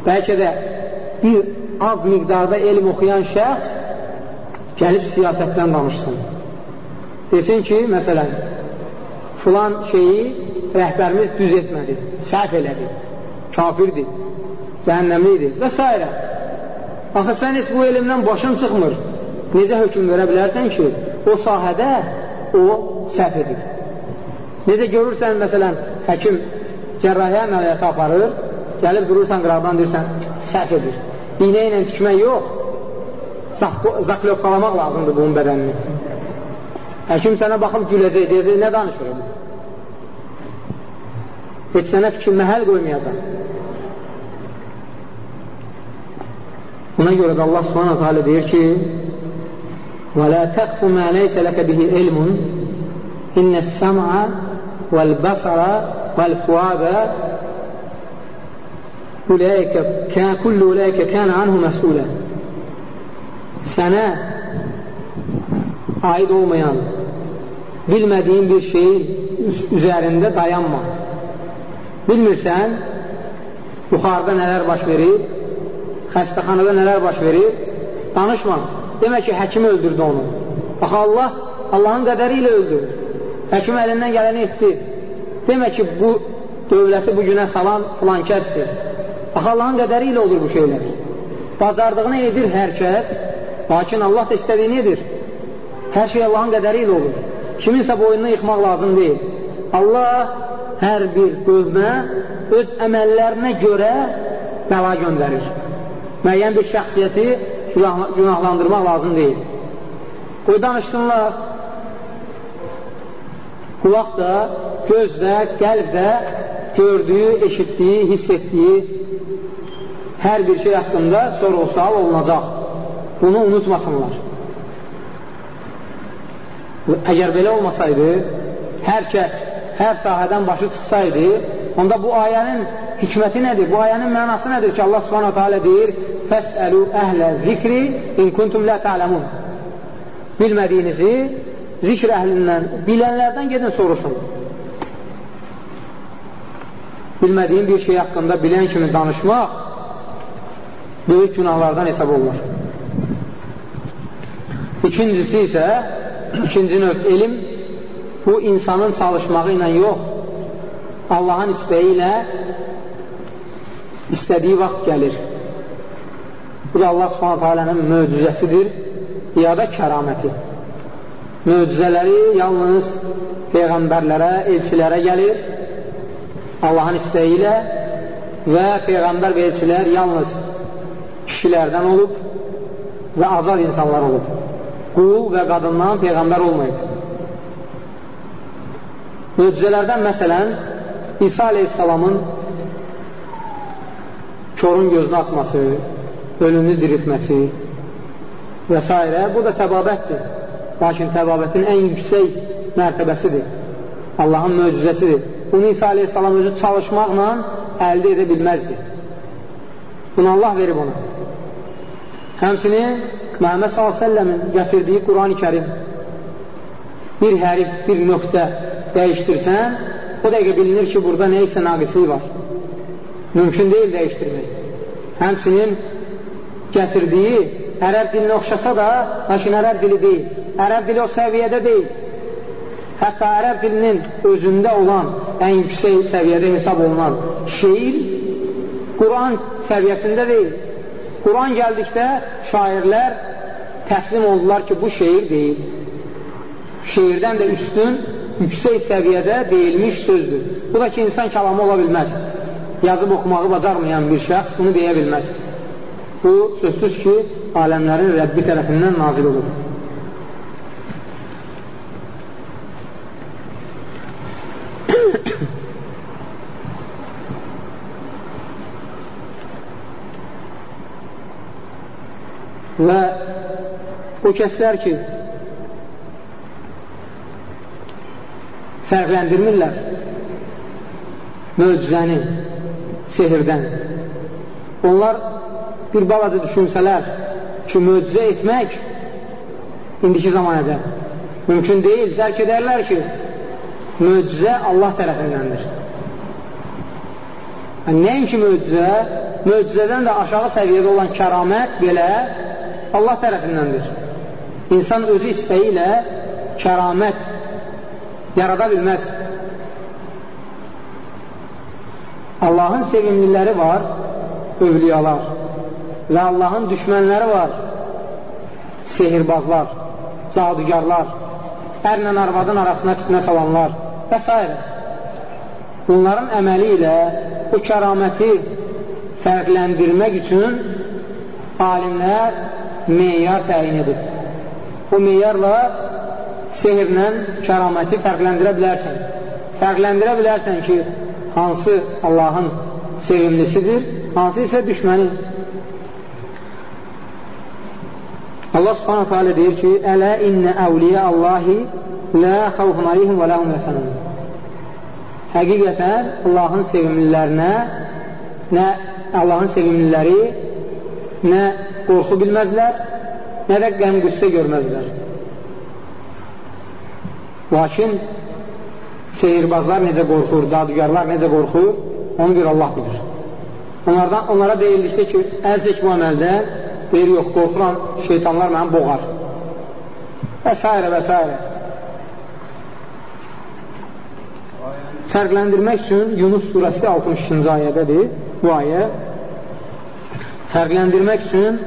bəlkə də bir az miqdarda elm oxuyan şəxs gəlib siyasətdən danışsın. Desin ki, məsələn, filan şeyi rəhbərimiz düz etmədi, səhv elədi, kafirdir, cəhənnəmlidir və s. Axı, sən heç bu elmdən başın çıxmır. Necə hökum verə bilərsən ki, o sahədə o səhv edir. Necə görürsən, məsələn, həkim cərrahiyyə əməliyyatı aparır, gəlib durursan qıraqdan deyirsən, səhv edir. İynə ilə tikmək yox, zaklopqalamaq lazımdır bunun bədənini. Həkim sənə baxıb güləcək, deyəcək, nə danışır? Heç sənə fikir məhəl qoymayacaq. Buna görə də Allah subhanahu teala deyir ki, وَلَا تَقْفُ مَا لَيْسَ لَكَ بِهِ عِلْمٌ إِنَّ السَّمْعَ وَالْبَصَرَ وَالْفُعَادَ أُولَٰئِكَ كان كل أولئك كان عنه مسؤولا sənə aid olmayan bilmədiyin bir şeyin üzərində dayanma. Bilmirsən, yuxarıda nələr baş verir, xəstəxanada nələr baş verir, danışma. Demək ki, həkim öldürdü onu. Bax, Allah Allahın qədəri ilə öldürdü. Həkim əlindən gələni etdi. Demək ki, bu dövləti bu günə salan filan kəsdir. Bax, Allahın qədəri ilə olur bu şeylər. Bacardığını edir hər kəs, lakin Allah da istədiyini edir. Hər şey Allahın qədəri ilə olur. Kiminsə boynunu yıxmaq lazım deyil. Allah hər bir qövmə öz əməllərinə görə bəla göndərir. Müəyyən bir şəxsiyyəti günahlandırmaq lazım deyil. Qoy danışsınlar, qulaq da, göz də, qəlb də gördüyü, eşitdiyi, hiss etdiyi hər bir şey haqqında sorğu-sual olunacaq. Bunu unutmasınlar. Əgər belə olmasaydı, hər kəs hər sahədən başı çıxsaydı, onda bu ayənin hikməti nədir? Bu ayənin mənası nədir ki, Allah subhanahu teala deyir, Fəsəlu əhlə zikri in kuntum lə ta'ləmun. Bilmədiyinizi zikr əhlindən, bilənlərdən gedin soruşun. Bilmədiyin bir şey haqqında bilən kimi danışmaq böyük günahlardan hesab olunur. İkincisi isə, ikinci növ elm, bu insanın çalışmağı ilə yox, Allahın istəyi ilə istədiyi vaxt gəlir. Bu da Allah subhanətə alənin möcüzəsidir, ya da kəraməti. Möcüzələri yalnız Peyğəmbərlərə, elçilərə gəlir, Allahın istəyi ilə və Peyğəmbər və elçilər yalnız kişilərdən olub və azad insanlar olub. Qul və qadından Peyğəmbər olmayıb. Möcüzələrdən məsələn, İsa aleyhissalamın körün gözünü açması, ölünü diriltməsi və s. Bu da təbabətdir. Lakin təbabətin ən yüksək mərtəbəsidir. Allahın möcüzəsidir. Bunu İsa aleyhissalam özü çalışmaqla əldə edə bilməzdi. Bunu Allah verib ona. Həmsinin Məhəmməd s.ə.v-in gətirdiyi Quran-ı kərim bir hərif, bir nöqtə dəyişdirsən, o dəqiqə bilinir ki, burada nə isə naqislik var. Mümkün deyil dəyişdirmək. Həmsinin gətirdiyi ərəb dilinə oxşasa da, lakin ərəb dili deyil. Ərəb dili o səviyyədə deyil. Hətta ərəb dilinin özündə olan ən yüksək səviyyədə hesab olunan şeir Quran səviyyəsində deyil. Quran gəldikdə şairlər təslim oldular ki, bu şeir deyil. Şeirdən də üstün, yüksək səviyyədə deyilmiş sözdür. Bu da ki, insan kəlamı ola bilməz. Yazıb oxumağı bacarmayan bir şəxs bunu deyə bilməz. Bu, sözsüz ki, aləmlərin Rəbbi tərəfindən nazil olur. və o kəslər ki fərqləndirmirlər möcüzəni sehirdən onlar bir balaca düşünsələr ki, möcüzə etmək indiki zamanədə mümkün deyil, dərk edərlər ki möcüzə Allah tərəfindəndir nəinki möcüzə möcüzədən də aşağı səviyyədə olan kəramət belə Allah tərəfindəndir. İnsan özü istəyi ilə kəramət yarada bilməz. Allahın sevimliləri var, övliyalar və Allahın düşmənləri var, sehirbazlar, cadugarlar, ərlə arvadın arasına fitnə salanlar və s. Bunların əməli ilə bu kəraməti fərqləndirmək üçün alimlər meyar təyin edib. Bu meyarla sehirlə kəraməti fərqləndirə bilərsən. Fərqləndirə bilərsən ki, hansı Allahın sevimlisidir, hansı isə düşməni. Allah subhanahu teala deyir ki, Ələ innə əvliyə Allahi lə xavfun aleyhim və ləhum yəsənun. Həqiqətən Allahın sevimlilərinə nə Allahın sevimliləri nə qorxu bilməzlər, nə də qəm qüssə görməzlər. Lakin seyirbazlar necə qorxur, cadugarlar necə qorxur, onu bir Allah bilir. Onlardan, onlara deyildikdə ki, çək bu əməldə, deyir, yox, qorxuram, şeytanlar mənə boğar. Və s. və s. Fərqləndirmək üçün Yunus surəsi 62-ci ayədədir bu ayə fərqləndirmək üçün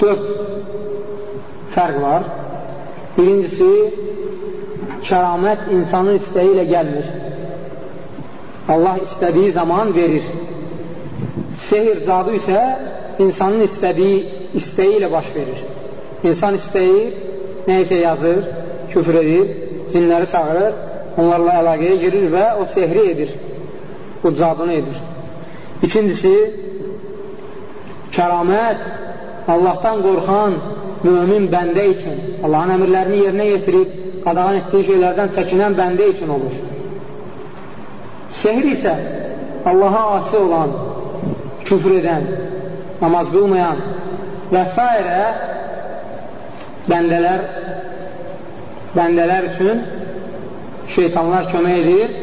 dörd fərq var. Birincisi, kəramət insanın istəyi ilə gəlmir. Allah istədiyi zaman verir. Sehir zadı isə insanın istədiyi istəyi ilə baş verir. İnsan istəyir, nə isə yazır, küfür edir, cinləri çağırır, onlarla əlaqəyə girir və o sehri edir, o cadını edir. İkincisi, kəramət Allahdan qorxan mümin bəndə üçün, Allahın əmirlərini yerinə yetirib, qadağan etdiyi şeylərdən çəkinən bəndə üçün olur. Sehir isə Allaha asi olan, küfr edən, namaz qılmayan və s. bəndələr bəndələr üçün şeytanlar kömək edir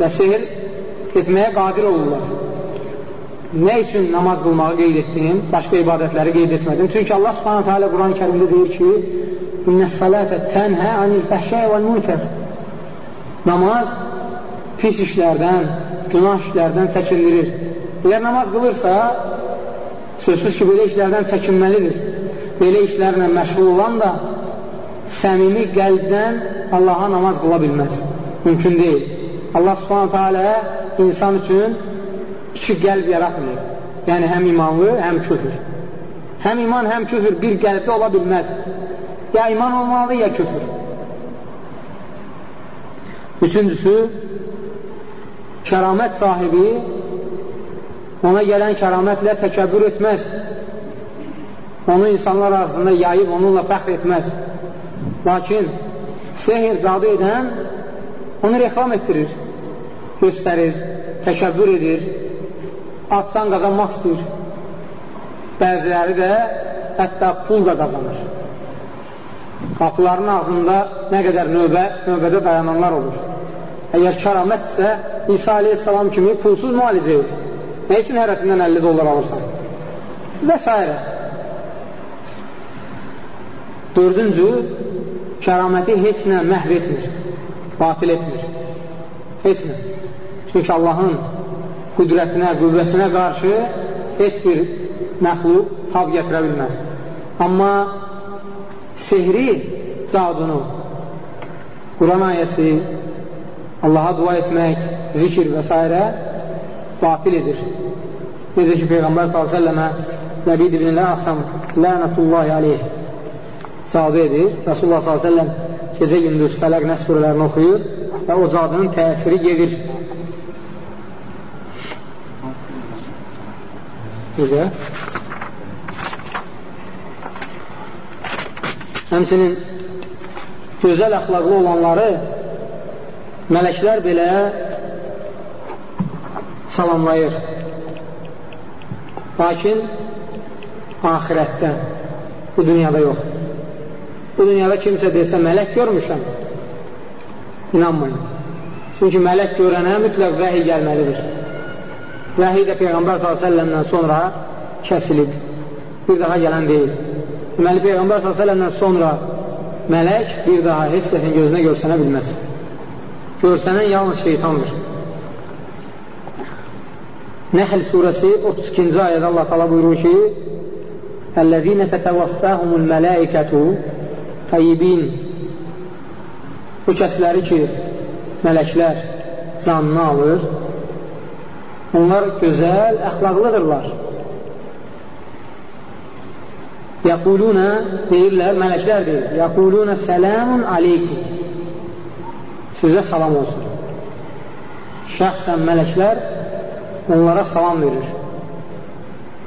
və sehir etməyə qadir olurlar. Nə üçün namaz qılmağı qeyd etdim, başqa ibadətləri qeyd etmədim? Çünki Allah subhanətə alə Quran-ı kərimdə deyir ki, İnnə salətə tənhə anil fəhşəyə vəl münkər Namaz pis işlərdən, günah işlərdən çəkindirir. Əgər namaz qılırsa, sözsüz ki, belə işlərdən çəkinməlidir. Belə işlərlə məşğul olan da səmimi qəlbdən Allaha namaz qıla bilməz. Mümkün deyil. Allah subhanətə alə insan üçün iki qəlb yaratmayıb. Yəni, həm imanlı, həm küfür. Həm iman, həm küfür bir qəlbdə ola bilməz. Ya iman olmalıdır, ya küfür. Üçüncüsü, kəramət sahibi ona gələn kəramətlə təkəbbür etməz. Onu insanlar arasında yayıb onunla fəxr etməz. Lakin sehir cadı edən onu reklam etdirir, göstərir, təkəbbür edir, atsan qazanmaq istəyir. Bəziləri də hətta pul da qazanır. Qapıların ağzında nə qədər növbə, növbədə dayananlar olur. Əgər kəramətsə, İsa aleyhissalam kimi pulsuz müalicə et. Nə üçün hərəsindən 50 dollar alırsan? Və s. Dördüncü, kəraməti heç nə məhv etmir, batil etmir. Heç nə. Çünki Allahın qüdrətinə, qüvvəsinə qarşı heç bir məxluq tab gətirə bilməz. Amma sehri cadunu, Quran ayəsi, Allaha dua etmək, zikir və s. batil edir. Necə ki, Peyğəmbər s.ə.və Nəbid ibn Əsəm lənətullahi aleyh cadı edir. Rasulullah s.ə.v gecə gündüz fələq nəs surələrini oxuyur və o cadının təsiri gedir. Güzel. Həmsinin gözəl əxlaqlı olanları mələklər belə salamlayır. Lakin ahirətdə, bu dünyada yox. Bu dünyada kimsə desə, mələk görmüşəm, inanmayın. Çünki mələk görənə mütləq vəhiy gəlməlidir. Vəhiy də Peyğəmbər s.ə.v-dən sonra kəsilib, bir daha gələn deyil. Deməli, Peyğəmbər s.ə.v-dən sonra mələk bir daha heç kəsin gözünə görsənə bilməz. Görsənən yalnız şeytandır. Nəhl surəsi 32-ci ayədə Allah tala buyurur ki, Əl-ləzinə tətəvəffəhumul mələikətu təyyibin Bu kəsləri ki, mələklər canını alır, onlar gözəl, əxlaqlıdırlar. Yəquluna deyirlər, mələklər deyir, yəquluna sələmun aleykum Sizə salam olsun. Şəxsən mələklər onlara salam verir.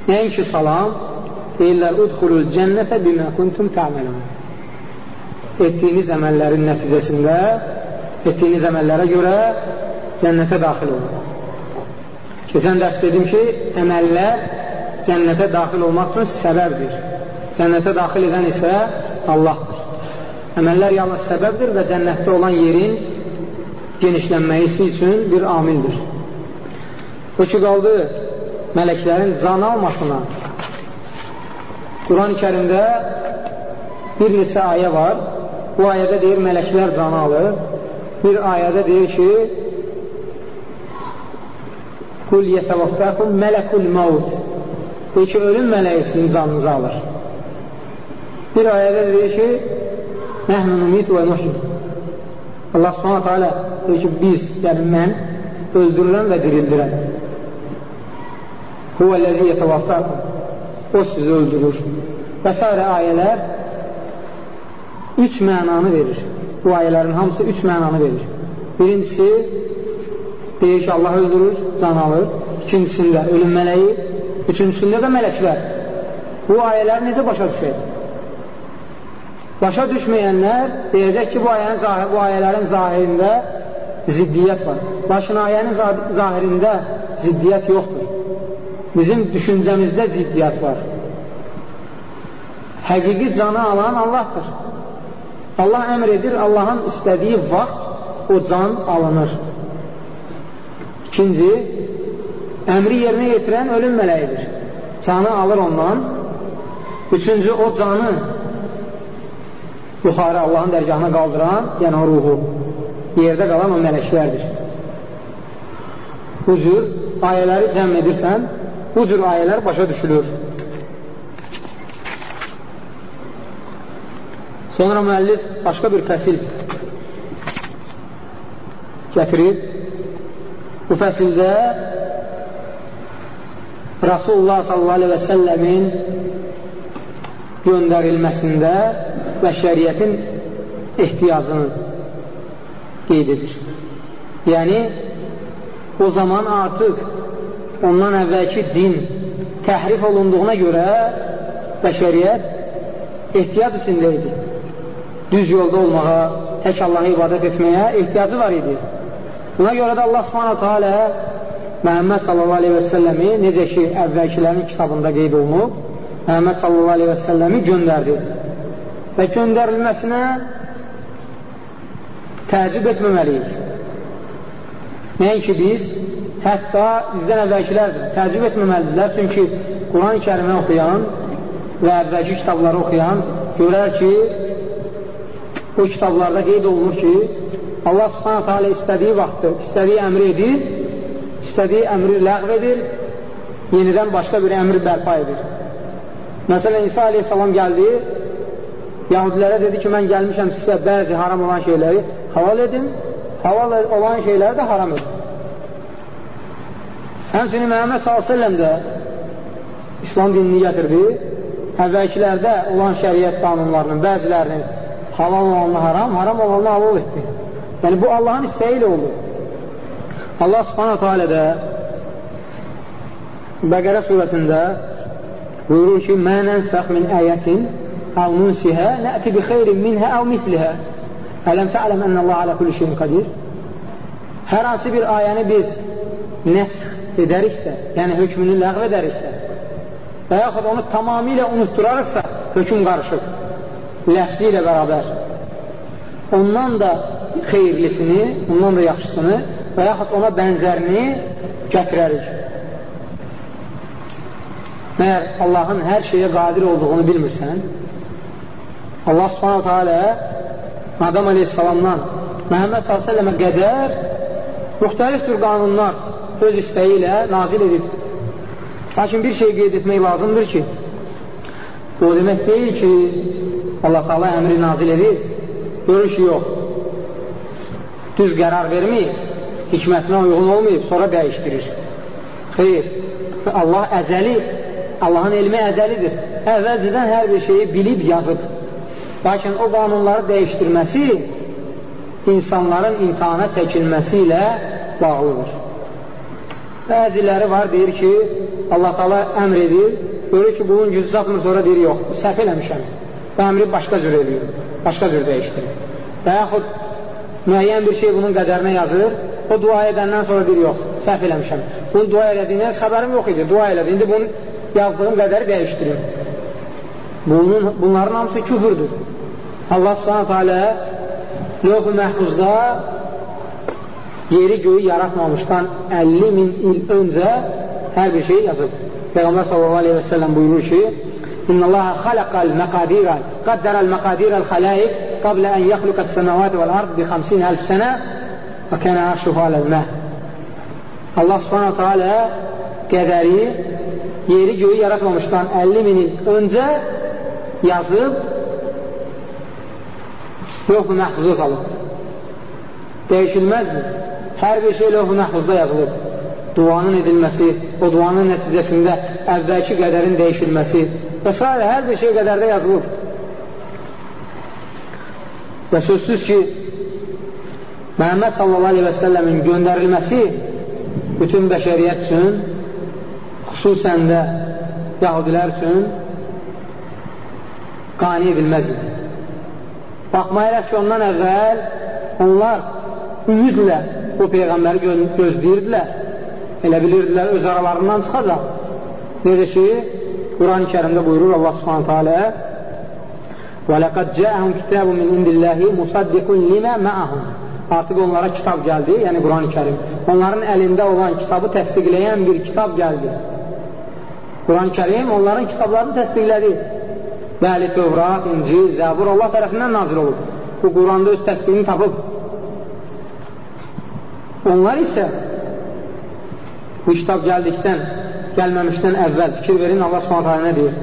Nəinki salam, deyirlər, udxulul cənnətə bimə kuntum tə'məlun. Etdiyiniz əməllərin nəticəsində, etdiyiniz əməllərə görə cənnətə daxil olun. Keçən dərs dedim ki, əməllər cənnətə daxil olmaq üçün səbəbdir. Cənnətə daxil edən isə Allahdır. Əməllər yalnız səbəbdir və cənnətdə olan yerin genişlənməsi üçün bir amildir. O ki, qaldı mələklərin can almasına. Quran-ı kərimdə bir neçə ayə var. Bu ayədə deyir, mələklər canı alır. Bir ayədə deyir ki, Kul yətəvəffəkum mələkul məvd. Deyir ki, ölüm mələyi sizin canınızı alır. Bir ayədə deyir ki, Nəhnə numit və nuhid. Allah subhanətə alə deyir ki, biz, yəni mən öldürürəm və dirildirəm. Huvəl-ləzi yetəvaffakum. O sizi öldürür. S. ayələr üç mənanı verir. Bu ayələrin hamısı üç mənanı verir. Birincisi, deyir ki, Allah öldürür, can alır. İkincisində ölüm mələyi, üçüncüsündə də mələklər. Bu ayələri necə başa düşək? Başa düşməyənlər deyəcək ki, bu, ayənin, zahir, bu ayələrin zahirində ziddiyyət var. Lakin ayənin zahirində ziddiyyət yoxdur. Bizim düşüncəmizdə ziddiyyət var. Həqiqi canı alan Allahdır. Allah əmr edir, Allahın istədiyi vaxt o can alınır. İkinci, əmri yerinə yetirən ölüm mələyidir. Canı alır ondan. Üçüncü, o canı yuxarı Allahın dərgahına qaldıran, yəni o ruhu, yerdə qalan o mələklərdir. Bu cür ayələri cəm edirsən, bu cür ayələr başa düşülür. Sonra müəllif başqa bir fəsil gətirib. Bu fəsildə Rasulullah sallallahu aleyhi və səlləmin göndərilməsində və şəriyyətin ehtiyacını qeyd edir. Yəni, o zaman artıq ondan əvvəlki din təhrif olunduğuna görə bəşəriyyət ehtiyac içində idi. Düz yolda olmağa, tək Allaha ibadət etməyə ehtiyacı var idi. Buna görə də Allah subhanahu teala Məhəmməd sallallahu aleyhi və səlləmi necə ki, əvvəlkilərin kitabında qeyd olunub, Məhəmməd sallallahu aleyhi və səlləmi göndərdi. Və göndərilməsinə təəccüb etməməliyik. Nəinki biz, hətta bizdən əvvəlkilərdir, təəccüb etməməlidirlər, çünki Quran-ı kərimi oxuyan və əvvəlki kitabları oxuyan görər ki, bu kitablarda qeyd olunur ki, Allah subhanətə alə istədiyi vaxtı, istədiyi əmri edir, istədiyi əmri ləğv edir, yenidən başqa bir əmri bərpa edir. Məsələn, İsa aleyhissalam gəldi, Yahudilərə dedi ki, mən gəlmişəm sizə bəzi haram olan şeyləri halal edin, halal olan şeyləri də haram edin. Həmçinin Məhəmməd s.ə.v də İslam dinini gətirdi, əvvəlkilərdə olan şəriət qanunlarının bəzilərini halal olanını haram, haram olanını halal etdi. Yəni, bu Allahın istəyi ilə olur. Allah subhanətə alə də Bəqərə surəsində buyurur ki, Mə nənsəx min əyətin əv nunsihə nə'ti bi xeyrin minhə əv mislihə Ələm tə'ələm ənə Allah alə kulli şeyin qadir Hər hansı bir ayəni biz nəsx edəriksə, yəni hökmünü ləğv edəriksə və yaxud onu tamamilə unutturarıqsa, hökm qarışır ləfzi ilə bərabər. Ondan da xeyirlisini, ondan da yaxşısını və yaxud ona bənzərini gətirərik. Məyər Allahın hər şeyə qadir olduğunu bilmirsən, Allah subhanahu teala Adam aleyhissalamdan Məhəmməd s.ə.və qədər müxtəlif tür qanunlar öz istəyi ilə nazil edib. Lakin bir şey qeyd etmək lazımdır ki, o demək deyil ki, Allah Taala əmri nazil edir, görür ki, yox. Düz qərar verməyib, hikmətinə uyğun olmayıb, sonra dəyişdirir. Xeyr, Allah əzəli, Allahın elmi əzəlidir. Əvvəlcədən hər bir şeyi bilib yazıb. Lakin o qanunları dəyişdirməsi insanların imtihana çəkilməsi ilə bağlıdır. Bəziləri var, deyir ki, Allah Taala əmr edir, görür ki, bunun gücü satmır, sonra deyir, yox, səhv eləmişəm və əmri başqa cür eləyir, başqa cür dəyişdirir. Və yaxud müəyyən bir şey bunun qədərinə yazır, o dua edəndən sonra deyir, yox, səhv eləmişəm. Bunu dua elədiyindən xəbərim yox idi, dua elədi. İndi bunun yazdığım qədəri dəyişdirir. Bunun, bunların hamısı küfürdür. Allah subhanətə alə lövh-ü məhfuzda yeri göyü yaratmamışdan 50 min il öncə hər bir şey yazıb. Peyğəmbər s.a.v. buyurur ki, İnna Allaha xalaqal məqadirə, qaddaral məqadirəl xalayiq qablə ən yaxluqəs səməvəti vəl ard bi 50 əlf sənə və kənə arşuhu aləl məh. Allah subhanahu teala qədəri yeri göyü yaratmamışdan 50 min il öncə yazıb yoxdur məhfuzə salıb. Dəyişilməzdir. Hər bir şey lövh-ü məhfuzda yazılıb. Duanın edilməsi, o duanın nəticəsində əvvəlki qədərin dəyişilməsi və s. hər bir şey qədərdə yazılıb. Və sözsüz ki, Məhəmməd sallallahu aleyhi və səlləmin göndərilməsi bütün bəşəriyyət üçün, xüsusən də yahudilər üçün qani edilməz idi. Baxmayaraq ki, ondan əvvəl onlar ümidlə o Peyğəmbəri gö gözləyirdilər, elə bilirdilər öz aralarından çıxacaq. Necə ki, Quran-ı kərimdə buyurur Allah subhanətə alə وَلَقَدْ جَاءَهُمْ كِتَابٌ مِنْ عِنْدِ اللَّهِ مُصَدِّقٌ لِمَا مَعَهُمْ Artıq onlara kitab gəldi, yəni Quran-ı kərim. Onların əlində olan kitabı təsdiqləyən bir kitab gəldi. Quran-ı kərim onların kitablarını təsdiqlədi. Bəli, Tövrat, İncil, Zəbur Allah tərəfindən nazil olub. Bu, Quranda öz təsdiqini tapıb. Onlar isə bu kitab gəldikdən, gəlməmişdən əvvəl fikir verin, Allah subhanətə nə deyir?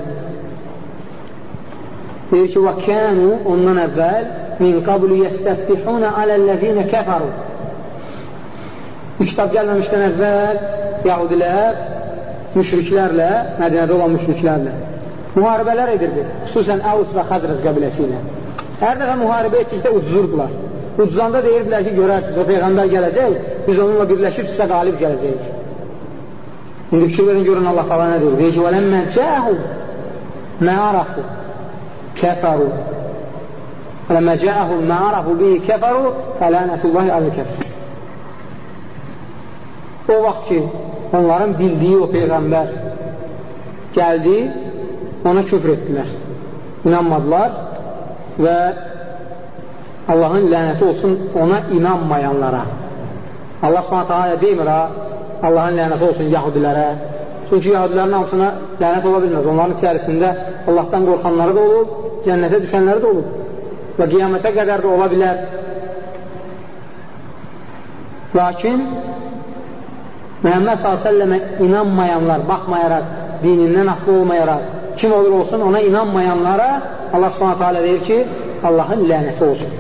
Deyir ki, وَكَانُوا ondan əvvəl min qablu yəstəftihunə aləl-ləzinə kəfəru Bu kitab gəlməmişdən əvvəl yahudilər müşriklərlə, Mədinədə olan müşriklərlə müharibələr edirdi. Xüsusən Əvs və Xəzrəz qəbiləsi ilə. Hər dəfə müharibə etdikdə ucuzurdular. Ucuzanda deyirdilər ki, görərsiniz, o Peyğəmbər gələcək, biz onunla birləşib sizə qalib gələcəyik. İndi fikir verin, görün Allah falan nə deyir. Deyir ki, وَلَمَّا جَاهُمْ مَا عَرَفُوا كَفَرُوا وَلَمَّا جَاءَهُمْ مَا عَرَفُوا بِهِ كَفَرُوا فَلَانَةُ اللّٰهِ عَلَى الْكَفْرِ O vaxt ki, onların bildiyi o Peyğəmbər gəldi, ona küfr etdilər. İnanmadılar və Allahın lənəti olsun ona inanmayanlara. Allah ayə demir ha, Allahın lənəti olsun yahudilərə. Çünki yahudilərin hamısına lənət ola bilməz. Onların içərisində Allahdan qorxanları da olub, cənnətə düşənləri də olub. Və qiyamətə qədər də ola bilər. Lakin Məhəmməd s.ə.və inanmayanlar, baxmayaraq, dinindən asılı olmayaraq, kim olur olsun, ona inanmayanlara Allah s.ə.v deyir ki, Allahın lənəti olsun.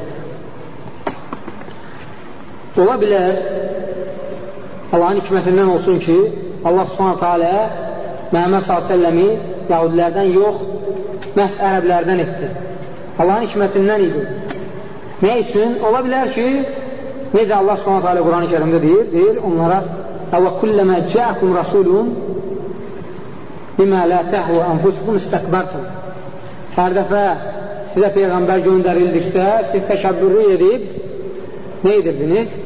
Ola bilər, Allahın hikmətindən olsun ki, Allah s.ə.v Məhəmməd s.ə.v-i yahudilərdən yox, məhz ərəblərdən etdi. Allahın hikmətindən idi. Nə üçün? Ola bilər ki, necə Allah s.ə.v Quran-ı kərimdə deyir, deyir onlara və kulləmə cəəkum rasulun bimə lə təhvə ənfusukum istəkbərtum. Hər dəfə sizə Peyğəmbər göndərildikdə siz təkəbbürlü edib nə edirdiniz?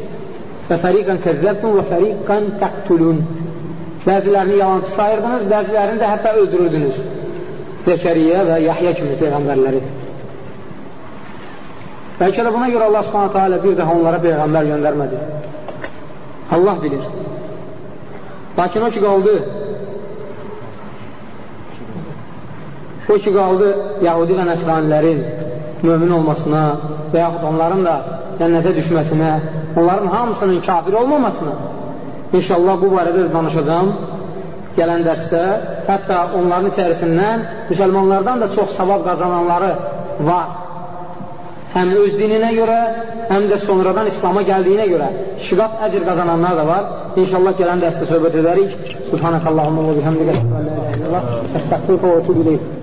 Kəzzəbtum və fəriqən təqtulun. Bəzilərini yalancı sayırdınız, bəzilərini də hətta öldürürdünüz. Zəkəriyyə və Yahya kimi Peyğəmbərləri. Bəlkə də buna görə Allah subhanətə alə bir daha onlara Peyğəmbər göndərmədi. Allah bilir. Lakin o ki qaldı, o ki qaldı Yahudi və Nəsranilərin mömin olmasına və yaxud onların da cənnətə düşməsinə, onların hamısının kafir olmamasına inşallah bu barədə danışacağım gələn dərsdə. Hətta onların içərisindən müsəlmanlardan da çox savab qazananları var. Həm öz dininə görə, həm də sonradan İslama gəldiyinə görə şiqat əcr qazananlar da var. İnşallah gələn dərsdə söhbət edərik. Subhanəkallahumma və bihamdikə əstəğfirullah, əstəğfirullah və etub ileyk.